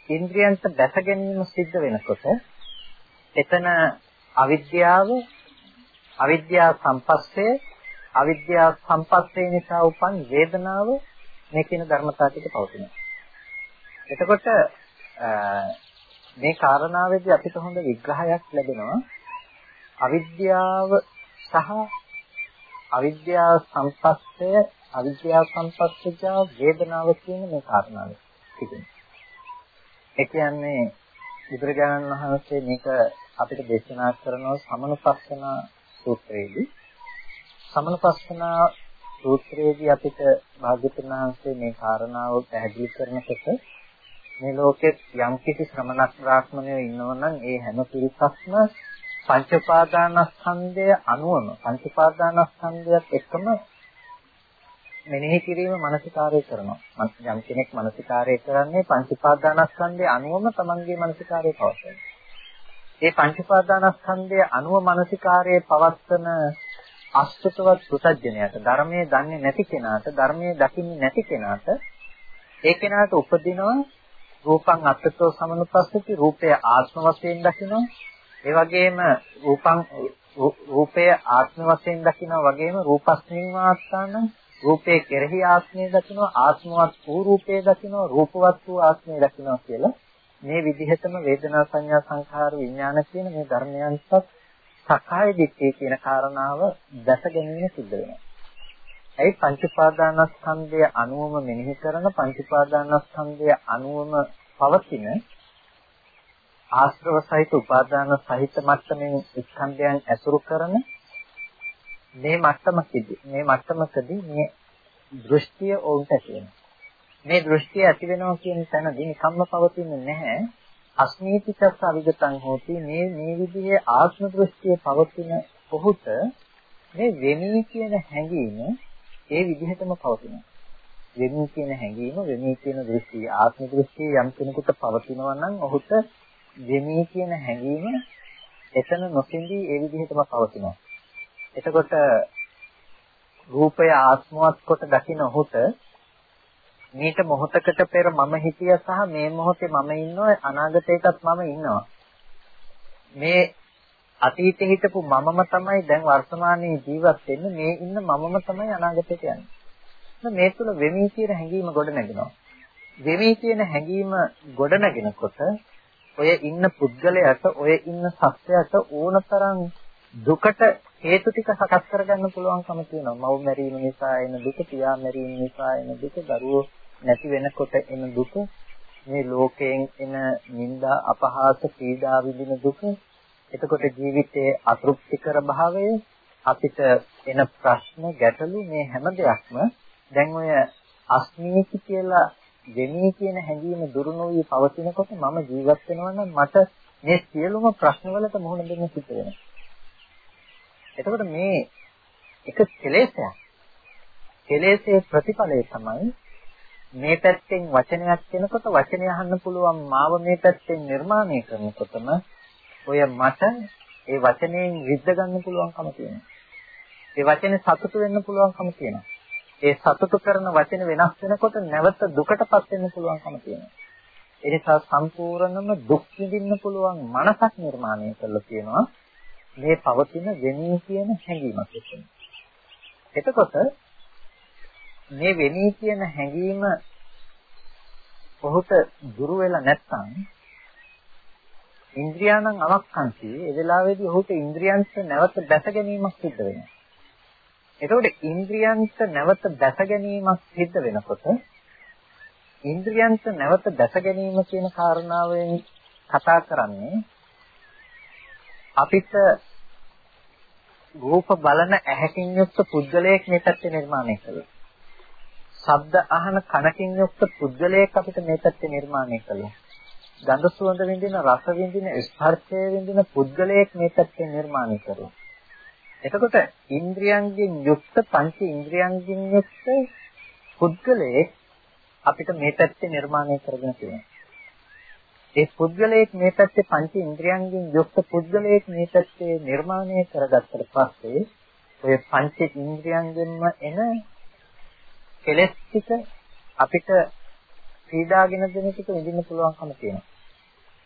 ඉන්ද්‍රියන්ට දැස ගැනීම සිද්ධ වෙනකොට එතන අවිද්‍යාව අවිද්‍යා සම්පස්සේ අවිද්‍යා සම්පස්සේ නිසා උපන් වේදනාව මේ කියන ධර්මතාව ටික පවතිනවා. එතකොට මේ කාරණාවේදී අපිට හොඳ විග්‍රහයක් ලැබෙනවා අවිද්‍යාව සහ අවිද්‍යාව සංපස්සය අවිද්‍යාව සංපස්සජා වේදනාව කියන මේ කාරණාව තිබෙනවා. ඒ කියන්නේ බුදුරජාණන් වහන්සේ මේක අපිට දේශනා කරන සමනුපස්සන සූත්‍රයේදී සමනුපස්සන සූත්‍රයේදී අපිට භාග්‍යවතුන් වහන්සේ මේ කාරණාව පැහැදිලි කරනකොට මේ ලෝකෙත් යම්කිසි ශ්‍රමණක් බ්‍රාහ්මණයෝ ඉන්නවනම් ඒ හැම පිරිසක්ම පංච උපාදානස්කන්ධය අනුවම පංච උපාදානස්කන්ධයත් එක්කම මෙනෙහි කිරීම මානසිකාරය කරනවා. යම් කෙනෙක් මානසිකාරය කරන්නේ පංච උපාදානස්කන්ධය අනුවම තමන්ගේ මානසිකාරය පවත්වනවා. ඒ පංච උපාදානස්කන්ධය අනුව මානසිකාරයේ පවත්වන අස්තතවත් පුතඥයට ධර්මයේ දන්නේ නැති කෙනාට ධර්මයේ දකින්නේ නැති කෙනාට ඒ කෙනාට උපදිනවා රූපං අත්තතෝ සමනුපස්සති රූපය ආත්ම වශයෙන් දකිනවා ඒ වගේම රූපං රූපය ආත්ම වශයෙන් දකිනවා වගේම රූපස්මින් වාස්තාන රූපේ කෙරෙහි ආත්මය දකිනවා ආත්මවත් වූ රූපේ දකිනවා රූපවත් වූ ආත්මය දකිනවා කියලා මේ විදිහටම වේදනා සංඥා සංඛාර විඥාන කියන මේ ධර්මයන්පත් සකාය දිට්ඨිය කියන කාරණාව දැස ගැනීම සිද්ධ වෙනවා. ඇයි පංච උපාදානස්කන්ධය අනුවම මෙනෙහි කරන පංච උපාදානස්කන්ධය අනුවම පවතින ආශ්‍රව සහිත උපාදාන සහිත මට්ටමින් ස්කන්ධයන් ඇසුරු කරන මේ මට්ටමකදී මේ මට්ටමකදී මේ දෘෂ්ටිය ඕන්ට තියෙනවා. මේ දෘෂ්ටිය ඇති වෙනවා කියන තැනදී නිකම්ම පවතින්නේ නැහැ. අස්මීතිකස් අවිගතං හෝති මේ මේ විදිහේ ආත්ම දෘෂ්ටිය පවතින ඔහුට මේ වෙමී කියන හැඟීම ඒ විදිහටම පවතිනවා. වෙමී කියන හැඟීම වෙමී කියන දෘෂ්ටිය ආත්ම දෘෂ්ටිය යම් කෙනෙකුට පවතිනවා නම් ඔහුට දෙමී කියන හැඟීම එතන නොසින්දී ඒ විදිහටම පවතිනවා. එතකොට රූපය ආත්මවත් කොට දකින ඔහුට මේක මොහොතකට පෙර මම හිතිය සහ මේ මොහොතේ මම ඉන්නවා අනාගතයටත් මම ඉන්නවා. මේ අතීතේ හිටපු මමම තමයි දැන් වර්තමානයේ ජීවත් වෙන්නේ මේ ඉන්න මමම තමයි අනාගතයට යන්නේ. මේ තුල වෙමී කියන හැඟීම ගොඩ නැගෙනවා. වෙමී කියන හැඟීම ගොඩ නැගෙනකොට ඔය ඉන්න පුද්ගලයාට ඔය ඉන්න සත්‍යයට ඕනතරම් දුකට හේතු ටික සකස් කරගන්න පුළුවන්කම තියෙනවා. මව් මැරීම නිසා එන දුක, පියා මැරීම නිසා එන දුක, දරුවෝ නැති වෙනකොට එන දුක, මේ ලෝකයෙන් එන නිന്ദා, අපහාස, පීඩා විඳින දුක, එතකොට ජීවිතයේ අතෘප්තිකර භාවය, අපිට එන ප්‍රශ්න, ගැටලු මේ හැම දෙයක්ම දැන් ඔය අස්මීති කියලා වෙමී කියන හැඟීම දුරු නොවි පවතිනකොට මම ජීවත් වෙනවා නම් මට මේ සියලුම ප්‍රශ්නවලට මුහුණ දෙන්න සිද්ධ වෙනවා. එතකොට මේ එක කෙලෙසයක්. කෙලෙසේ ප්‍රතිඵලය තමයි මේ පැත්තෙන් වචනයක් කෙනකොට වචනය අහන්න පුළුවන් මාව මේ පැත්තෙන් නිර්මාණය කරනකොටම ඔය මට ඒ වචනයෙන් විද්ද ගන්න පුළුවන්කම තියෙනවා. ඒ වචනේ සතුටු වෙන්න පුළුවන්කම තියෙනවා. ඒ සතුටු කරන වචන වෙනස් වෙනකොට නැවත දුකටපත් වෙන්න පුළුවන්කම තියෙනවා. ඒ නිසා සම්පූර්ණම දුක් විඳින්න පුළුවන් මනසක් නිර්මාණය කරලා තියෙනවා. මේ පවතින වෙනී කියන හැඟීමක් එක්කම. එතකොට මේ වෙනී කියන හැඟීම ඔහුට දුරු වෙලා නැත්නම් ඉන්ද්‍රියාණන් අවක්කන්ති ඒ වෙලාවේදී ඔහුට ඉන්ද්‍රියන්ට නැවත දැස ගැනීමක් සිද්ධ වෙනවා. එතකොට ඉන්ද්‍රියන්ට නැවත දැස ගැනීමක් සිද්ධ වෙනකොට ඉන්ද්‍රියන්ට නැවත දැස ගැනීම කියන කාරණාවෙන් කතා කරන්නේ අපිට රූප බලන ඇහැකින් යුක්ත පුද්ගලයෙක් මේ පැත්තේ නිර්මාණය කළා. ශබ්ද අහන කනකින් යුක්ත පුද්ගලයෙක් අපිට මේ පැත්තේ නිර්මාණය කළා. ගන්ධ සුවඳ විඳින රස විඳින ස්පර්ශය විඳින පුද්ගලයෙක් මේ පැත්තේ නිර්මාණය කළා. එතකොට ඉන්ද්‍රියන්ගෙන් යුක්ත පංච ඉන්ද්‍රියන්ගෙන් යුක්ත පුද්ගලයෙක් අපිට මේ පැත්තේ නිර්මාණය කරගෙන තියෙනවා. ඒ පුද්ගලයෙක් මේ පැත්තේ පංච ඉන්ද්‍රියන්ගෙන් යුක්ත පුද්ගලයෙක් මේ පැත්තේ නිර්මාණය කරගත්තට පස්සේ ඔය පංච ඉන්ද්‍රියන්ගෙන්ම එන කෙලෙස් ටික අපිට පීඩාගෙන දෙන ටික විඳින්න පුළුවන්කම තියෙනවා.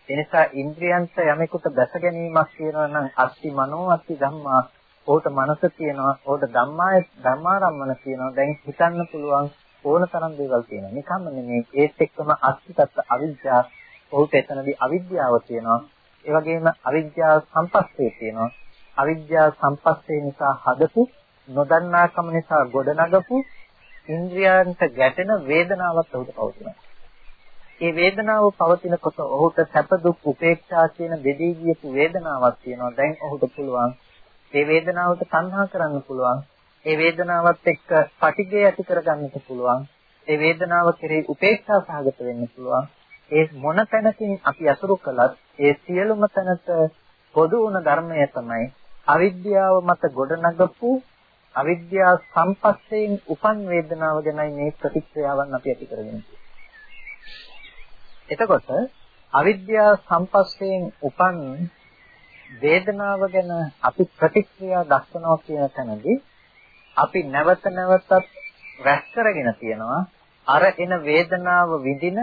ඒ නිසා ඉන්ද්‍රියන්ත යමෙකුට දැස ගැනීමක් කියනවා නම් අස්ති මනෝ අස්ති ධම්මා. ඕකට මනස තියෙනවා ඕකට ධම්මාය ධර්මාරම්මන තියෙනවා. දැන් හිතන්න පුළුවන් ඕන තරම් දේවල් තියෙනවා. නිකම්ම නෙමෙයි. ඒත් එක්කම අස්තිතත් අවිද්‍යාව ඔහුට එතනදී අවිද්‍යාව තියෙනවා. ඒ වගේම අවිද්‍යාව සම්පස්සේ තියෙනවා. අවිද්‍යාව සම්පස්සේ නිසා හදපු නොදන්නාකම නිසා ගොඩනගපු ඉන්ද්‍රියන්ට ගැටෙන වේදනාවක් ඔහුට පවතිනවා. ඒ වේදනාව පවතිනකොට ඔහුට සැප දුක් උපේක්ෂා කියන දෙදී ගියපු වේදනාවක් තියෙනවා. දැන් ඔහුට පුළුවන් ඒ වේදනාවට තණ්හා කරන්න පුළුවන්. ඒ වේදනාවත් එක්ක පටිඝය ඇති කරගන්නත් පුළුවන්. ඒ වේදනාව කෙරෙහි උපේක්ෂා සහගත වෙන්න පුළුවන්. ඒ මොන තැනකින් අපි අසුරු කළත් ඒ සියලුම තැනට පොදු වුණ ධර්මය තමයි අවිද්‍යාව මත ගොඩනගපු අවිද්‍යාව සම්පස්යෙන් උපන් වේදනාව ගැනයි මේ ප්‍රතික්‍රියාවන් අපි ඇති කරගෙන එතකොට අවිද්‍යාව සම්පස්යෙන් උපන් වේදනාව ගැන අපි ප්‍රතික්‍රියා දක්වනවා කියන තැනදී අපි නැවත නැවතත් රැස් කරගෙන තියෙනවා අර එන වේදනාව විඳින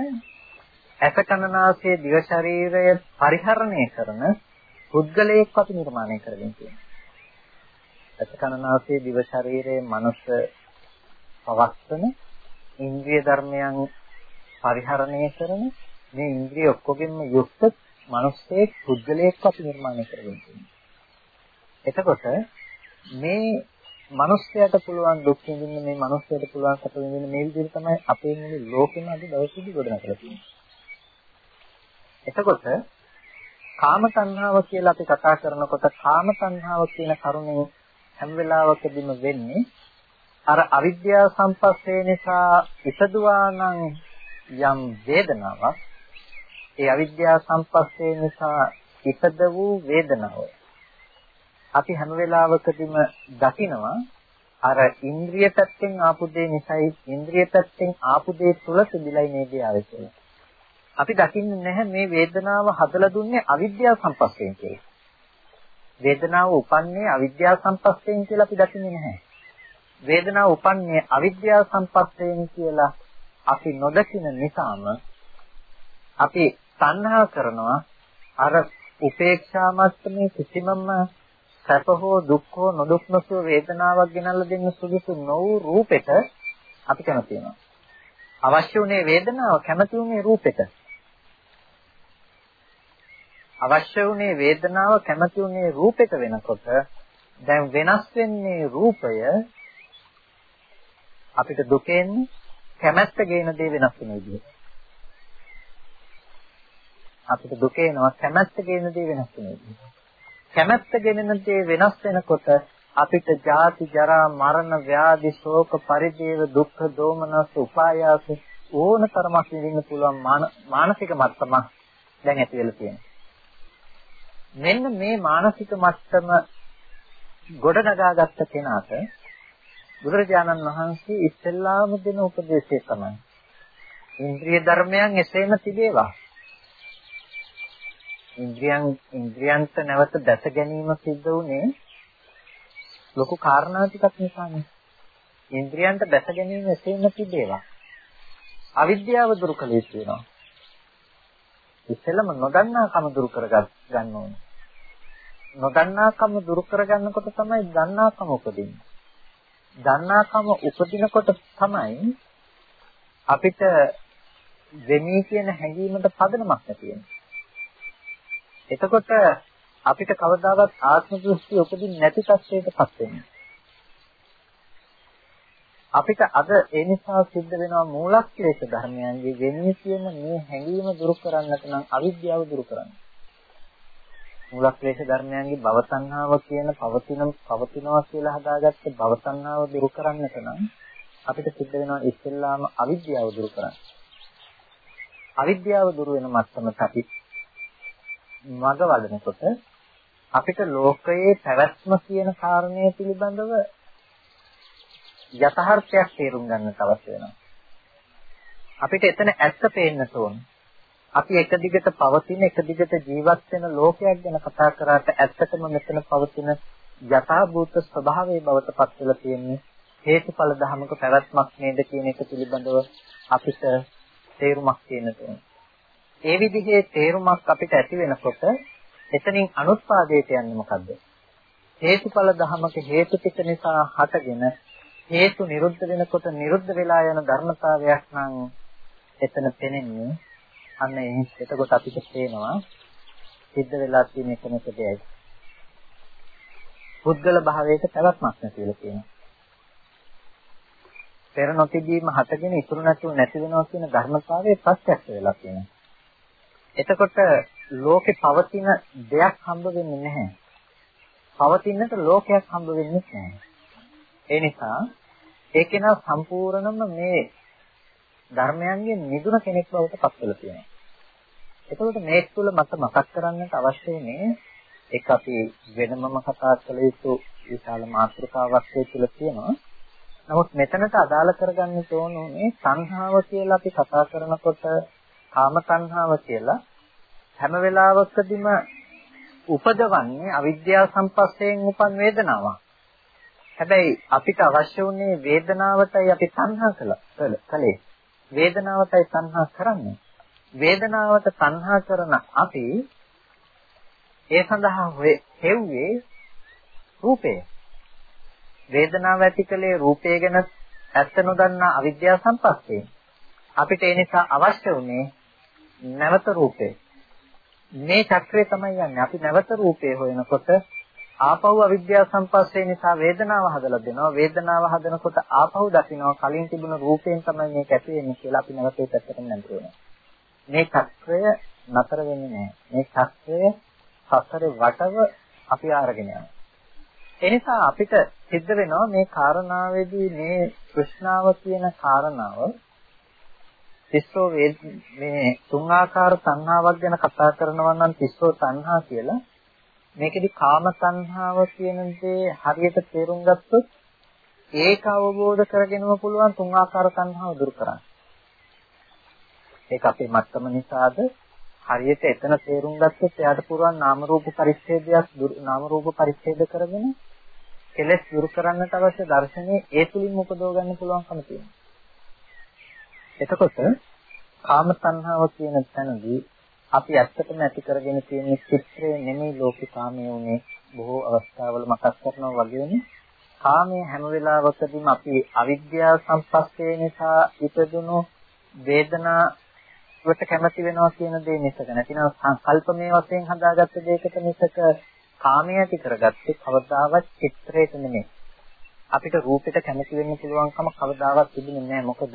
ඇසකනාසයේ දිව ශරීරය පරිහරණය කරන පුද්ගලයෙක් අපි නිර්මාණය කරගෙන තියෙනවා. ඇසකනාසයේ දිව ශරීරයේ මනස පවස්සන ඉන්ද්‍රිය ධර්මයන් පරිහරණය කරන මේ ඉන්ද්‍රිය ඔක්කොගෙම යුක්ත මිනිස්සේ පුද්ගලයෙක් අපි නිර්මාණය කරගෙන තියෙනවා. එතකොට මේ මිනිස්යාට පුළුවන් දුක් විඳින්න මේ මිනිස්යාට පුළුවන් සැප විඳින්න මේ විදිහට තමයි අපේ මුළු ලෝකෙම අද දවසේදී ගොඩනගලා තියෙන්නේ. එතකොට කාම තණ්හාව කියලා අපි කතා කරනකොට කාම තණ්හාව කියන කරුණේ හැම වෙලාවකදීම වෙන්නේ අර අවිද්‍යාව සම්පස්සේ නිසා ඉපදුවා නම් යම් වේදනාවක් ඒ අවිද්‍යාව සම්පස්සේ නිසා ඉපද වූ වේදනාව අපි හැම වෙලාවකදීම දකිනවා අර ඉන්ද්‍රිය පැත්තෙන් ආපු දේ නිසායි ඉන්ද්‍රිය පැත්තෙන් ආපු දේ තුල තිබිලයි මේ දේ ආවේ කියලා. අපි දකින්නේ නැහැ මේ වේදනාව හදලා දුන්නේ අවිද්‍යාව සම්පස්යෙන් කියලා. වේදනාව උපන්නේ අවිද්‍යාව සම්පස්යෙන් කියලා අපි දකින්නේ නැහැ. වේදනාව උපන්නේ අවිද්‍යාව සම්පස්යෙන් කියලා අපි නොදකින නිසාම අපි තණ්හා කරනවා අර උපේක්ෂා මස්තමේ කිසිමම සැප හෝ දුක් හෝ නොදුක් නොසුව වේදනාවක් ගෙනල්ලා දෙන්න සුදුසු නොවු රූපෙට අපි කැමති වෙනවා. අවශ්‍ය උනේ වේදනාව කැමති උනේ රූපෙට. අවශ්‍ය උනේ වේදනාව කැමති උනේ රූපෙට වෙනකොට දැන් වෙනස් වෙන්නේ රූපය අපිට දුකෙන් කැමැත්ත ගේන දේ වෙනස් වෙන විදිහට. අපිට දුක එනවා කැමැත්ත ගේන දේ වෙනස් වෙන විදිහට. කැමැත්ත ගෙනෙන දේ වෙනස් වෙනකොට අපිට ජාති ජරා මරණ ව්‍යාධි ශෝක පරිදේව දුක්ඛ දෝමනස් උපායාස ඕන තරමක් විඳින්න පුළුවන් මානසික මට්ටමක් දැන් ඇති වෙලා තියෙනවා. මෙන්න මේ මානසික මට්ටම ගොඩනගාගත්ත කෙනාට බුදුරජාණන් වහන්සේ ඉස්සෙල්ලාම දෙන උපදේශය තමයි ඉන්ද්‍රිය ධර්මයන් එසේම තිබේවා. ඉන්ද්‍රියන් ඉන්ද්‍රියන්ට නැවත දැස ගැනීම සිද්ධ වුණේ ලොකු කාරණා ටිකක් නිසානේ. ඉන්ද්‍රියන්ට දැස ගැනීම එසේම තිබේවා. අවිද්‍යාව දුරු කළ යුතු වෙනවා. ඉස්සෙල්ලම නොදන්නාකම දුරු කරගන්න ඕනේ. නොදන්නාකම දුරු කරගන්නකොට තමයි දන්නාකම උපදින්නේ. දන්නාකම උපදිනකොට තමයි අපිට වෙමී කියන හැඟීමට පදනමක් නැති වෙන්නේ. එතකොට අපිට කවදාවත් ආත්ම දෘෂ්ටි උපදින්නේ නැති තත්ත්වයකටපත් වෙනවා. අපිට අද ඒ නිසා සිද්ධ වෙනවා මූලක්ලේශ ධර්මයන්ගේ ගෙනී තියෙන මේ හැඟීම දුරු කරන්නට නම් අවිද්‍යාව දුරු කරන්න. මූලක්ලේශ ධර්මයන්ගේ භවතණ්හාව කියන පවතින පවතිනවා කියලා හදාගත්ත භවතණ්හාව දුරු කරන්නට නම් අපිට සිද්ධ වෙනවා ඉස්සෙල්ලාම අවිද්‍යාව දුරු කරන්න. අවිද්‍යාව දුරු වෙන මට්ටමට අපි මඟ වඩනකොට අපිට ලෝකයේ පැවැත්ම කියන කාරණය පිළිබඳව යථාර්ථයක් තේරුම් ගන්නට අවශ්‍ය වෙනවා. අපිට එතන ඇත්ත පේන්න ඕන. අපි එක දිගට පවතින එක දිගට ජීවත් වෙන ලෝකයක් ගැන කතා කරාට ඇත්තටම මෙතන පවතින යථාභූත ස්වභාවයේ බවට පත් වෙලා තියෙන්නේ හේතුඵල ධමක පැවැත්මක් නේද කියන එක පිළිබඳව අපිට තේරුමක් තියෙන්න ඕන. ඒ විදිහේ තේරුමක් අපිට ඇති වෙනකොට එතනින් අනුත්පාදයට යන්නේ මොකද්ද? හේතුඵල ධමක හේතු ටික නිසා හටගෙන හේතු නිරුද්ධ වෙනකොට නිරුද්ධ වෙලා යන ධර්මතාවයක් නම් එතන පෙනෙන්නේ අන්න එතකොට අපිට පේනවා සිද්ධ වෙලා තියෙන එකම දෙයයි. පුද්ගල භාවයක පැවැත්මක් නැතිලා තියෙනවා. පෙර නොතිබීම හටගෙන ඉතුරු නැතුව නැති වෙනවා කියන ධර්මතාවයේ ප්‍රත්‍යක්ෂ වෙලා තියෙනවා. එතකොට ලෝකේ පවතින දෙයක් හම්බ වෙන්නේ නැහැ. පවතිනට ලෝකයක් හම්බ වෙන්නේ නැහැ. ඒ නිසා ඒකේන සම්පූර්ණම මේ ධර්මයන්ගෙන් මිදුණ කෙනෙක් බවට පත් වෙලා තියෙනවා. එතකොට මේ තුල මට මතක් කරන්නට අවශ්‍ය මේ එක් අපි වෙනමම කතා කළ යුතු විශාල මාතෘකාවක් තුළ තියෙනවා. නමුත් මෙතනට අදාළ කරගන්න ඕනේ සංහාව කියලා අපි කතා කරනකොට කාම සංහාව කියලා හැම වෙලාවකදීම උපදවන්නේ අවිද්‍යාව සම්පස්යෙන් උපන් වේදනාවක්. හැබැයි අපිට අවශ්‍ය වුණේ වේදනාවටයි අපි සංහා කළේ. වේදනාවටයි සංහා කරන්නේ. වේදනාවට සංහා කරන අපි ඒ සඳහා හෙව්වේ රූපය. වේදනාව ඇති කලේ රූපය ගැන ඇත්ත නොදන්නා අවිද්‍යාව සම්පස්සේ. අපිට ඒ නිසා අවශ්‍ය වුණේ නැවත රූපේ. මේ චක්‍රය තමයි යන්නේ. අපි නැවත රූපේ හොයනකොට ආපහු අවිද්‍යාව සම්පස්සේ නිසා වේදනාව හදලා දෙනවා. වේදනාව හදනකොට ආපහු දකින්නවා කලින් තිබුණ රූපයෙන් තමයි මේක ඇති වෙන්නේ කියලා අපි නැවත ඒ පැත්තටම නැඹුරුනවා. මේ චක්‍රය නතර වෙන්නේ නැහැ. මේ චක්‍රය සසරේ වටව අපි ආරගෙන යනවා. ඒ නිසා අපිට සිද්ධ වෙනවා මේ කාරණාවේදී මේ કૃષ્ණාව කියන කාරණාව තිස්සෝ මේ තුන් ආකාර සංහාවක් ගැන කතා කරනවා නම් තිස්සෝ සංහා කියලා මේකෙදි කාම සංහාව කියන දේ හරියට තේරුම් ගත්තොත් ඒක අවබෝධ කරගෙනම පුළුවන් තුන් ආකාර සංහාව දුරු කරන්න. ඒක අපේ මත්තම නිසාද හරියට එතන තේරුම් ගත්තොත් එයාට පුළුවන් නාම රූප පරිච්ඡේදයක් නාම රූප පරිච්ඡේද කරගෙන කෙලස් දුරු කරන්නට අවශ්‍ය දර්ශනේ ඒ තුලින් උපදව ගන්න පුළුවන්කම තියෙනවා. එතකොට කාම සංහාව කියන තැනදී අපි ඇත්තටම ඇති කරගෙන තියෙන චිත්‍රය නෙමෙයි ලෝකේ කාමයේ උනේ බොහෝ අවස්ථාවල මතක් කරනවා වගේනේ කාමයේ හැම වෙලාවකදීම අපි අවිද්‍යාව සංස්පස්සේ නිසා ඉපදුණු වේදනා වට කැමති වෙනවා කියන දේ මිසක නැතිනම් සංකල්පමය වශයෙන් හදාගත්ත දෙයකට මිසක කාමයේ ඇති කරගත්තේ කවදාවත් චිත්‍රයට නෙමෙයි. අපිට රූපෙට කැමති වෙන්න පුළුවන්කම කවදාවත් තිබුණේ නැහැ. මොකද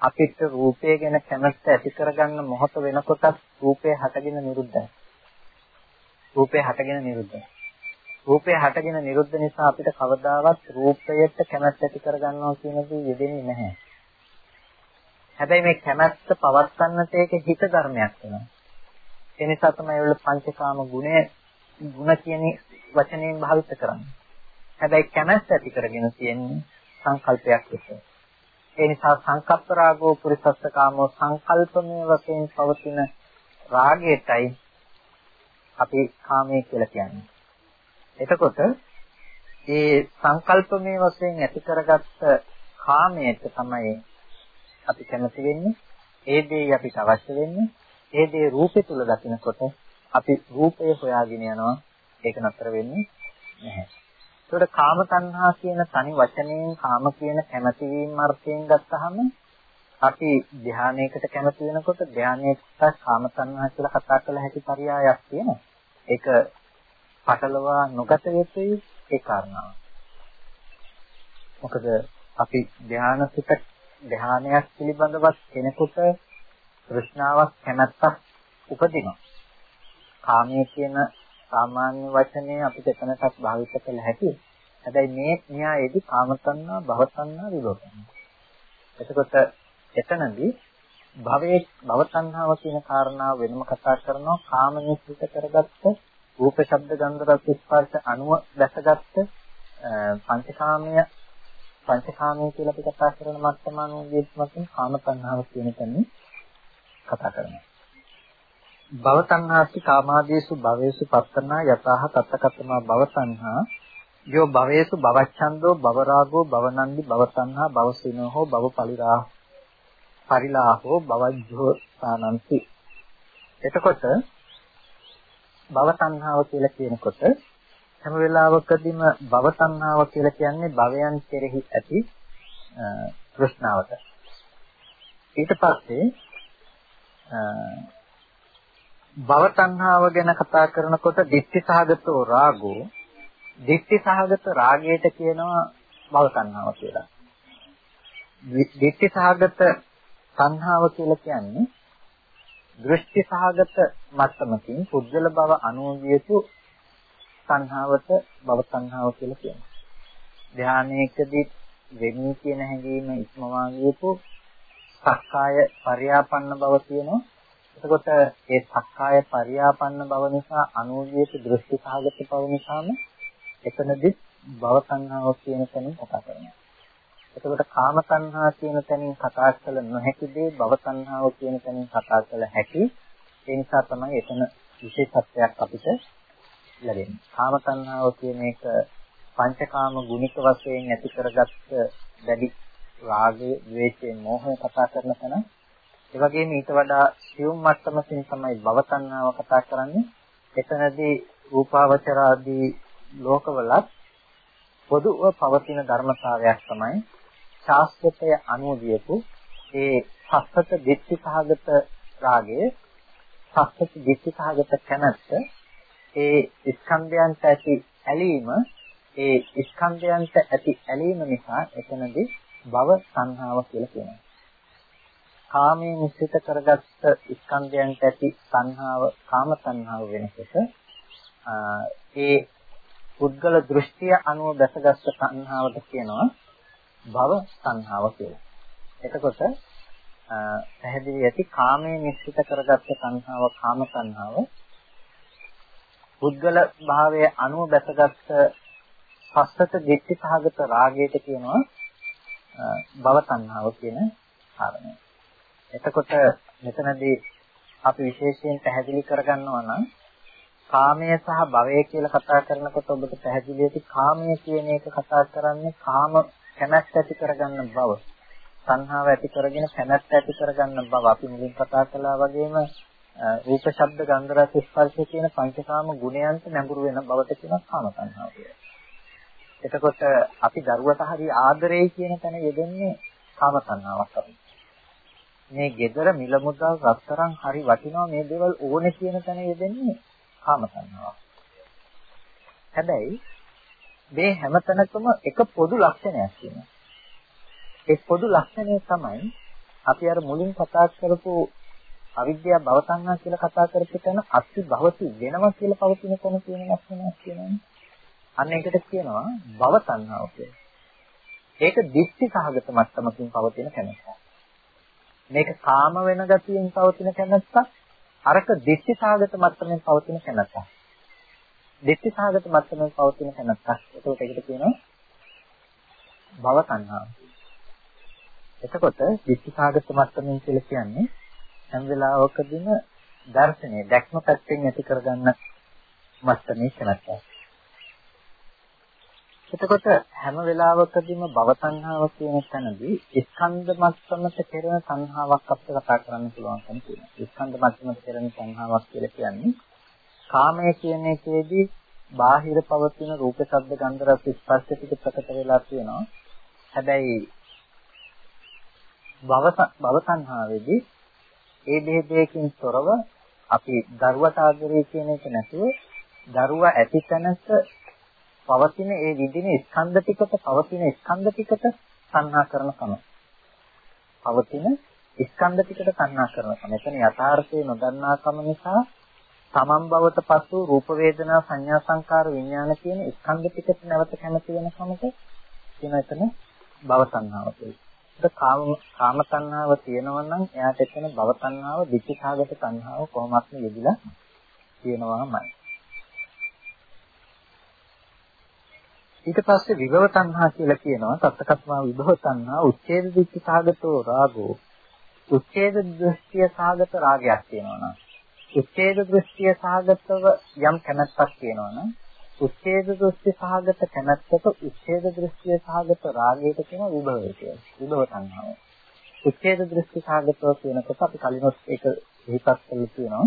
අපිට රූපය ගැන කැමැත්ත ඇති කරගන්න මොහොත වෙනකොට රූපය හටගෙන නිරුද්ධයි. රූපය හටගෙන නිරුද්ධයි. රූපය හටගෙන නිරුද්ධ නිසා අපිට කවදාවත් රූපයට කැමැත්ත ඇති කරගන්නවා කියන දේ යෙදෙන්නේ නැහැ. හැබැයි මේ කැමැත්ත පවත්න්නට ඒක හිත ධර්මයක් වෙනවා. ඒ නිසා තමයි වල පංචකාම ගුණය ಗುಣ කියන වචනයෙන් භාවිත කරන්නේ. හැබැයි කැමැත්ත ඇති කරගෙන තියෙන්නේ සංකල්පයක් විතර. ඒ නිසා සංකප්ප රාගෝ පුරිසස්ස කාමෝ සංකල්පමය වශයෙන් පවතින රාගයටයි අපි කාමයේ කියලා කියන්නේ. එතකොට ඒ සංකල්පමය වශයෙන් ඇති කරගත්ත කාමයට තමයි අපි කැමති වෙන්නේ ඒ දේ අපිට අවශ්‍ය වෙන්නේ ඒ දේ රූපේ තුල දකිනකොට අපි රූපය හොයාගෙන යනවා ඒක නතර වෙන්නේ නැහැ. ඒකට කාම තණ්හා කියන තනි වචනයෙන් කාම කියන කැමති වීම අර්ථයෙන් ගත්තහම අපි ධානයකට කැමති වෙනකොට ධානයට කාම තණ්හා කියලා කතා කළ හැකි පරයයක් තියෙනවා. ඒක පටලවා නොගත යුතුයි ඒ කාරණාව. මොකද අපි ධානසිත ධානයක් පිළිබඳවත් කෙනෙකුට තෘෂ්ණාවක් කැමැත්තක් උපදිනවා. කාමයේ කියන සාමාන්‍ය වචනේ අපිට එතනටත් භාවිත කළ හැකියි. හැබැයි මේ න්‍යායයේදී කාමතණ්හා, භවතණ්හා, විලෝතණ්හා. එතකොට එතනදී භවයේ භවතණ්හාව කියන කාරණාව වෙනම කතා කරනවා කාම නිශ්චිත කරගත්ත රූප ශබ්ද ගන්ධ රස ස්පර්ශ අණුව දැසගත්ත පංචකාමය පංචකාමයේ කියලා අපි කතා කරන මත්තම අනුගේත් මතින් කාම තණ්හාව කියන තැනින් කතා කරනවා. භව තණ්හාති කාමාදීසු භවේසු පත්තනා යතහ තත්තකතමා භව තණ්හා යෝ භවේසු භවච්ඡන්தோ භවරාගෝ භවනන්දි භවතණ්හා භවසිනෝ භව පරිරා පරිලාහෝ භවජ්ජෝ සානන්ති එතකොට භව තණ්හාව කියලා කියනකොට හැම වෙලාවකදීම භව තණ්හාව කියලා කියන්නේ භවයන් කෙරෙහි ඇති තෘෂ්ණාවට. ඊට පස්සේ භව තණ්හාව ගැන කතා කරනකොට ditthi සහගතෝ රාගෝ ditthi සහගත රාගයට කියනවා භව තණ්හාව කියලා. ditthi සහගත තණ්හාව කියලා කියන්නේ දෘෂ්ටි සහගත මට්ටමකින් පුද්ගල බව අනුවියතු සංහාවට භව සංහාව කියලා කියනවා. ධානයේකදී වෙන්නේ කියන හැඟීම ඉක්මවා ගියපු සක්කාය පරියාපන්න බව කියනවා. එතකොට ඒ සක්කාය පරියාපන්න බව නිසා අනුවියතු දෘෂ්ටි සහගත බව නිසාම එතනදී භව සංහාව කියන තැනින් කතා කරනවා. එතකොට කාම සංහා කියන තැනින් කතා කළ නොහැකි දේ භව සංහාව කියන තැනින් කතා කළ හැකි. ඒ නිසා තමයි එතන විශේෂත්වයක් අපිට ලැබෙන්නේ. කාම තණ්හාව කියන එක පංචකාම ගුණික වශයෙන් ඇති කරගත්ත දැඩි රාගය, ද්වේෂය, මෝහය කතා කරන තැන ඒ වගේම ඊට වඩා සියුම් මට්ටමකින් තමයි භව තණ්හාව කතා කරන්නේ. එතනදී රූපාවචර ආදී ලෝකවලත් පොදුව පවතින ධර්මතාවයක් තමයි ශාස්ත්‍රය අනුදියපු ඒ සස්සත දිට්ඨි සහගත රාගයේ සස්සත දිට්ඨි සහගත කැමැත්ත ඒ ස්කන්ධයන්ට ඇති ඇලීම ඒ ස්කන්ධයන්ට ඇති ඇලීම නිසා එතනදී භව සංහාව කියලා කියනවා. කාමයේ නිශ්චිත කරගත්ත ස්කන්ධයන්ට ඇති සංහාව කාම සංහාව වෙනකොට ඒ පුද්ගල දෘෂ්ටිය අනුව දැසගත් සංහාවට කියනවා භව සංහාව කියලා. එතකොට පැහැදිලි ඇති කාමයේ නිශ්චිත කරගත්ත සංහාව කාම සංහාව පුද්ගල භාවයේ අනුව බැසගත් පස්සත දිට්ඨි සහගත රාගයට කියනවා භව තණ්හාව කියන කාරණය. එතකොට මෙතනදී අපි විශේෂයෙන් පැහැදිලි කරගන්නවා නම් කාමය සහ භවය කියලා කතා කරනකොට ඔබට පැහැදිලි ඇති කාමය කියන එක කතා කරන්නේ කාම කැමැත්ත ඇති කරගන්න බව. සංහාව ඇති කරගෙන කැමැත්ත ඇති කරගන්න බව. අපි මුලින් කතා කළා වගේම රූප ශබ්ද ගන්ධ රස ස්පර්ශ කියන පංචකාම ගුණයන්ට නැඹුරු වෙන බවට කියන කාම තණ්හාව එතකොට අපි දරුවට හරි ආදරෙයි කියන තැන යෙදෙන්නේ කාම තණ්හාවක් අපි. මේ gedara මිල මුදල් රත්තරන් හරි වටිනවා මේ දේවල් ඕනේ කියන තැන යෙදෙන්නේ කාම තණ්හාවක්. හැබැයි මේ හැමතැනකම එක පොදු ලක්ෂණයක් තියෙනවා. ඒ පොදු ලක්ෂණය තමයි අපි අර මුලින් කතා කරපු අවිද්‍යාව භව සංඥා කියලා කතා කරපු තැන අත්ති භවති වෙනවා කියලා පවතින තැන කියන ලක්ෂණයක් කියනවානේ. අන්න ඒකට කියනවා භව සංඥාව කියලා. ඒක දික්ටි සහගත මට්ටමකින් පවතින කැමැත්තක්. මේක කාම වෙන ගතියෙන් පවතින කැමැත්තක්. අරක දික්ටි සහගත මට්ටමින් පවතින කැමැත්තක්. දික්ටි සහගත මට්ටමින් පවතින කැමැත්තක්. ඒකට ඒකට කියනවා භව සංඥාව. එතකොට දික්ටි සහගත මට්ටමින් කියලා කියන්නේ හැම වෙලාවකදීම දර්ශනය දැක්ම පැත්තෙන් ඇති කරගන්න මට්ටමේ කැමැත්ත. එතකොට හැම වෙලාවකදීම භව සංහාව කියන තැනදී ස්කන්ධ මට්ටමට කෙරෙන සංහාවක් අපිට කතා කරන්න පුළුවන්කම තියෙනවා. ස්කන්ධ මට්ටමට කෙරෙන සංහාවක් කියලා කියන්නේ කාමය කියන එකේදී බාහිර පවතින රූප, ශබ්ද, ගන්ධ, රස, ස්පර්ශ ටික ප්‍රකට වෙලා තියෙනවා. හැබැයි භව භව සංහාවේදී ඒ බෙහෙතකින් තොරව අපි දරුවට ආදරය කියන එක නැතුව දරුවා ඇති තැනක පවතින ඒ විදිහේ ස්කන්ධ ටිකට පවතින ස්කන්ධ ටිකට තණ්හා කරන කම. පවතින ස්කන්ධ ටිකට තණ්හා කරන කම. එතන යථාර්ථය නොදන්නාකම නිසා තමන් බවට පසු රූප වේදනා සංඥා සංකාර විඥාන කියන ස්කන්ධ ටිකට නැවත කැමති වෙන කමක කියන එතන භව තණ්හාව කියලා. ඒක කාම කාම තණ්හාව තියෙනවා නම් එයාට එතන භව තණ්හාව, ditthිකාගත තණ්හාව කොහොමත් යෙදිලා තියෙනවාමයි. ඊට පස්සේ විභව තණ්හා කියලා කියනවා සත්කත්මා විභව තණ්හා උච්ඡේද ditthිකාගතෝ රාගෝ උච්ඡේද දෘෂ්ටිය සාගත රාගයක් තියෙනවා නම් උච්ඡේද දෘෂ්ටිය සාගතව යම් කැමැත්තක් තියෙනවා නම් උච්ඡේද දෘෂ්ටි සහගත කැමැත්තක උච්ඡේද දෘෂ්ටිය සහගත රාගයට කියන විභවය කියලා. විභව තණ්හාව. උච්ඡේද දෘෂ්ටි සහගතව කියනකොට අපි කලිනොත් ඒක හිතත් කරලා තියෙනවා.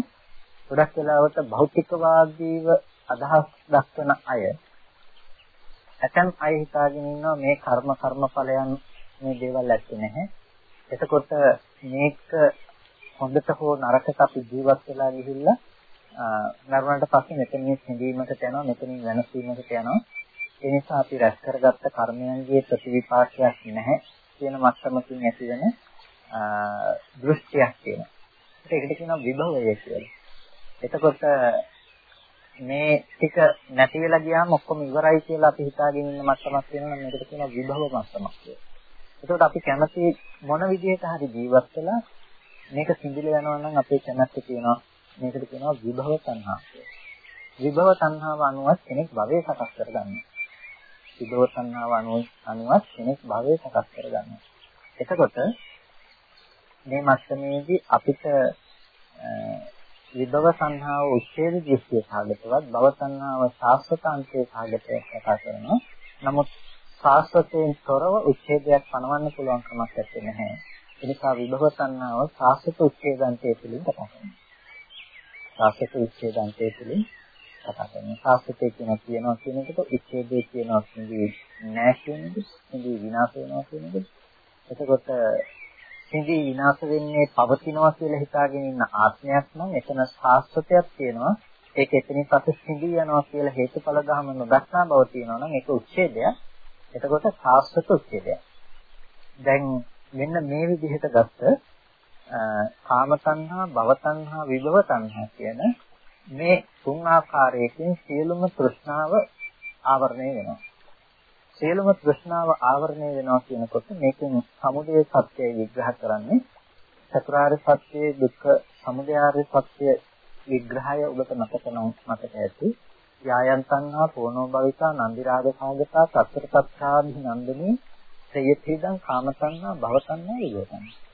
ගොඩක් වෙලාවට භෞතිකවාදීව අදහස් දක්වන අය ඇතම් අය හිතාගෙන ඉන්නවා මේ කර්ම කර්මඵලයන් මේ දේවල් ඇත්තේ නැහැ. එතකොට මේක හොඳට හෝ නරකට අපි ජීවත් වෙලා ගිහිල්ලා මරුණාට පස්සේ මෙතනින් සිඳීමකට යනවා මෙතනින් වෙනසීමකට යනවා. ඒ නිසා අපි රැස් කරගත්ත කර්මයන්ගේ ප්‍රතිවිපාකයක් නැහැ කියන මට්ටමකින් ඇතිවෙන දෘෂ්ටියක් තියෙනවා. ඒකට කියනවා විභවය කියලා. එතකොට මේ ටික නැති වෙලා ගියාම ඔක්කොම ඉවරයි කියලා අපි හිතාගෙන ඉන්න මට්ටමක් වෙනවා නම් මේකට කියනවා විභව මට්ටමක් කියලා. එතකොට අපි කැමති මොන විදිහට හරි ජීවත් වෙලා මේක සිඳිලා යනවා නම් අපේ කැමැත්ත තියෙනවා මේකට කියනවා විභව තණ්හා විභව තණ්හාව අනුවත් කෙනෙක් භවය සකස් කරගන්නවා. විභව තණ්හාව අනුවත් කෙනෙක් භවය සකස් කරගන්නවා. එතකොට මේ මට්ටමේදී අපිට විභව සංහාව උච්ඡේද දෘෂ්ටිය සාගතවත් භව සංහාව සාස්වතාන්තයේ සාගතය කතා කරනවා. නමුත් සාස්වතයෙන් තොරව උච්ඡේදයක් පනවන්න පුළුවන් කමක් නැත්තේ. ඒ නිසා විභව සංහාව සාස්වත උච්ඡේදාන්තයේ පිළින් කතා කරනවා. සාස්ත්‍ව උච්ඡේදන්තයේ තුලින් කතා කරනවා. සාස්ත්‍රයේ කියන කියනවා කියන එකට උච්ඡේදයේ කියනවා කියන්නේ නෑ කියන එක, සිඳී විනාශ වෙනවා කියන එක. එතකොට සිඳී විනාශ වෙන්නේ පවතිනවා කියලා හිතාගෙන ඉන්න ආත්මයක් නම් එතන සාස්ත්‍රයක් තියෙනවා. ඒක එතනින් පස්සේ සිඳී යනවා කියලා හේතුඵල ධර්ම නොදක්නා බව තියෙනවා නම් ඒක උච්ඡේදයක්. එතකොට සාස්ත්‍ව උච්ඡේදයක්. දැන් මෙන්න මේ විදිහට ගත්ත කාම තණ්හා, භව තණ්හා, විභව තණ්හා කියන මේ තුන් ආකාරයකින් සියලුම තෘෂ්ණාව ආවරණය වෙනවා. සියලුම තෘෂ්ණාව ආවරණය වෙනවා කියනකොට මේකෙන් සමුදය සත්‍යය විග්‍රහ කරන්නේ චතුරාර්ය සත්‍යයේ දුක්ඛ සමුදයාර්ය සත්‍ය විග්‍රහය ඔබට මතක නම් මතක ඇති. යායන් තණ්හා පෝනෝ භවිකා නන්දි රාග සාගතා සතර සත්‍යාදි නන්දනේ සයතිදං කාම තණ්හා භව තණ්හා විභව තණ්හා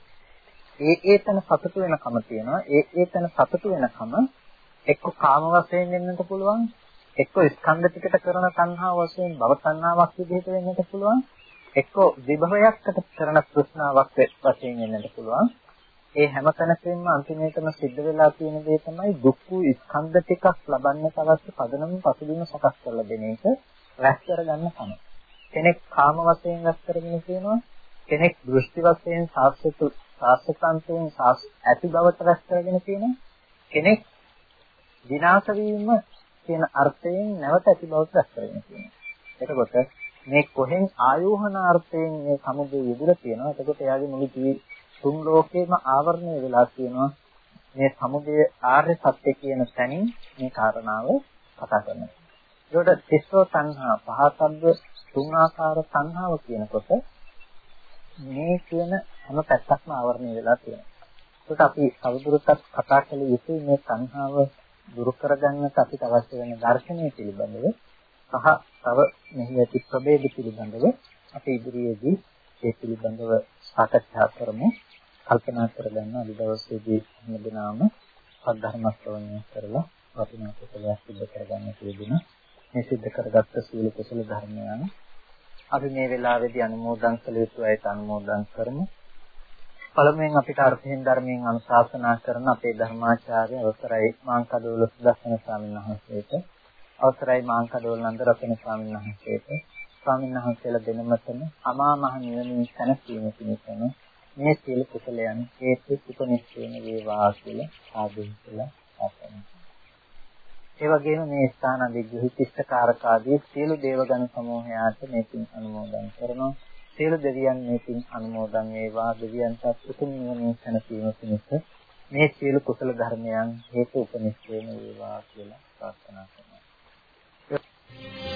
ඒ ඒතන සතුට වෙනකම තියෙනවා. ඒ ඒතන සතුට වෙනකම එක්ක කාම වශයෙන් වෙන්නත් පුළුවන්. එක්ක ස්කන්ධ ටිකට කරන තණ්හා වශයෙන් භව තණ්හාවක් විදිහට වෙන්නත් පුළුවන්. එක්ක විභවයකට කරන තෘෂ්ණාවක් වශයෙන් වෙන්නත් පුළුවන්. ඒ හැම තැනකින්ම අන්තිමේටම සිද්ධ වෙලා තියෙන දේ තමයි දුක් වූ ස්කන්ධ ටිකක් ලබන්නට අවශ්‍ය පදනම පසුබිම සකස් කරලා දෙන එක රැස් කරගන්න තමයි. කෙනෙක් කාම වශයෙන් රැස් කරගෙන තියෙනවා. කෙනෙක් දෘෂ්ටි වශයෙන් සාස්ත්‍ව සාස්ත්‍රාන්තයෙන් ඇති බවට රැස් කරගෙන තියෙන කෙනෙක් විනාශ වීම කියන අර්ථයෙන් නැවත ඇති බවට රැස් කරගෙන තියෙනවා. එතකොට මේ කොහෙන් ආයෝහන අර්ථයෙන් මේ සමුදේ යෙදලා තියෙනවා. එතකොට එයාගේ මුළු තුන් ලෝකේම ආවරණය වෙලා තියෙනවා. මේ සමුදේ ආර්ය සත්‍ය කියන තැනින් මේ කාරණාව කතා කරනවා. ඒකට තිස්සෝ තණ්හා පහසබ්බ තුන් ආකාර තණ්හාව කියනකොට මේ කියන හැම පැත්තක්ම ආවරණය වෙලා තියෙනවා. ඒකට අපි තවදුරටත් කතා කළ යුතුයි මේ සංහාව දුරු කරගන්නට අපිට අවශ්‍ය වෙන දර්ශනය පිළිබඳව සහ තව මෙහි ඇති ප්‍රභේද පිළිබඳව අපි ඉදිරියේදී ඒ පිළිබඳව සාකච්ඡා කරමු. කල්පනා කරගන්න අද දවසේදී හැමදෙනාම සද්ධර්ම ශ්‍රවණය කරලා වටිනා කුසලයක් සිදු කරගන්න කියලා මේ සිද්ධ කරගත්ත සීල කුසල ධර්මයන් අපි මේ වෙලාවේදී අනුමෝදන් කළ යුතු අයට අනුමෝදන් කරමු. පළමුවෙන් අපිට අර්ථයෙන් ධර්මයෙන් අනුශාසනා කරන අපේ ධර්මාචාර්ය අවසරයි මාංකඩවල සුදස්සන ස්වාමීන් වහන්සේට අවසරයි මාංකඩවල නන්දරතන ස්වාමීන් වහන්සේට ස්වාමීන් වහන්සේලා දෙනමතම අමා මහ නිවනින් සැනසීම පිණිසම මේ සීල කුසලයන් හේතු සුපනිස්සේන වේවා කියලා ආදී කියලා ආසන්න. ඒ වගේම මේ ස්ථාන අධිග්‍රහිත ඉෂ්ඨකාරකාදී සියලු දේවගණ සමූහයාට මේකින් අනුමෝදන් කරනවා. සියලු දෙවියන් මේකින් අනුමෝදන් වේවා. දෙවියන්ට උතුම් නිවනින් සැනසීම පිණිස මේ සියලු කුසල ධර්මයන් හේතු උපනිශ්‍රේම වේවා කියලා ප්‍රාර්ථනා කරනවා.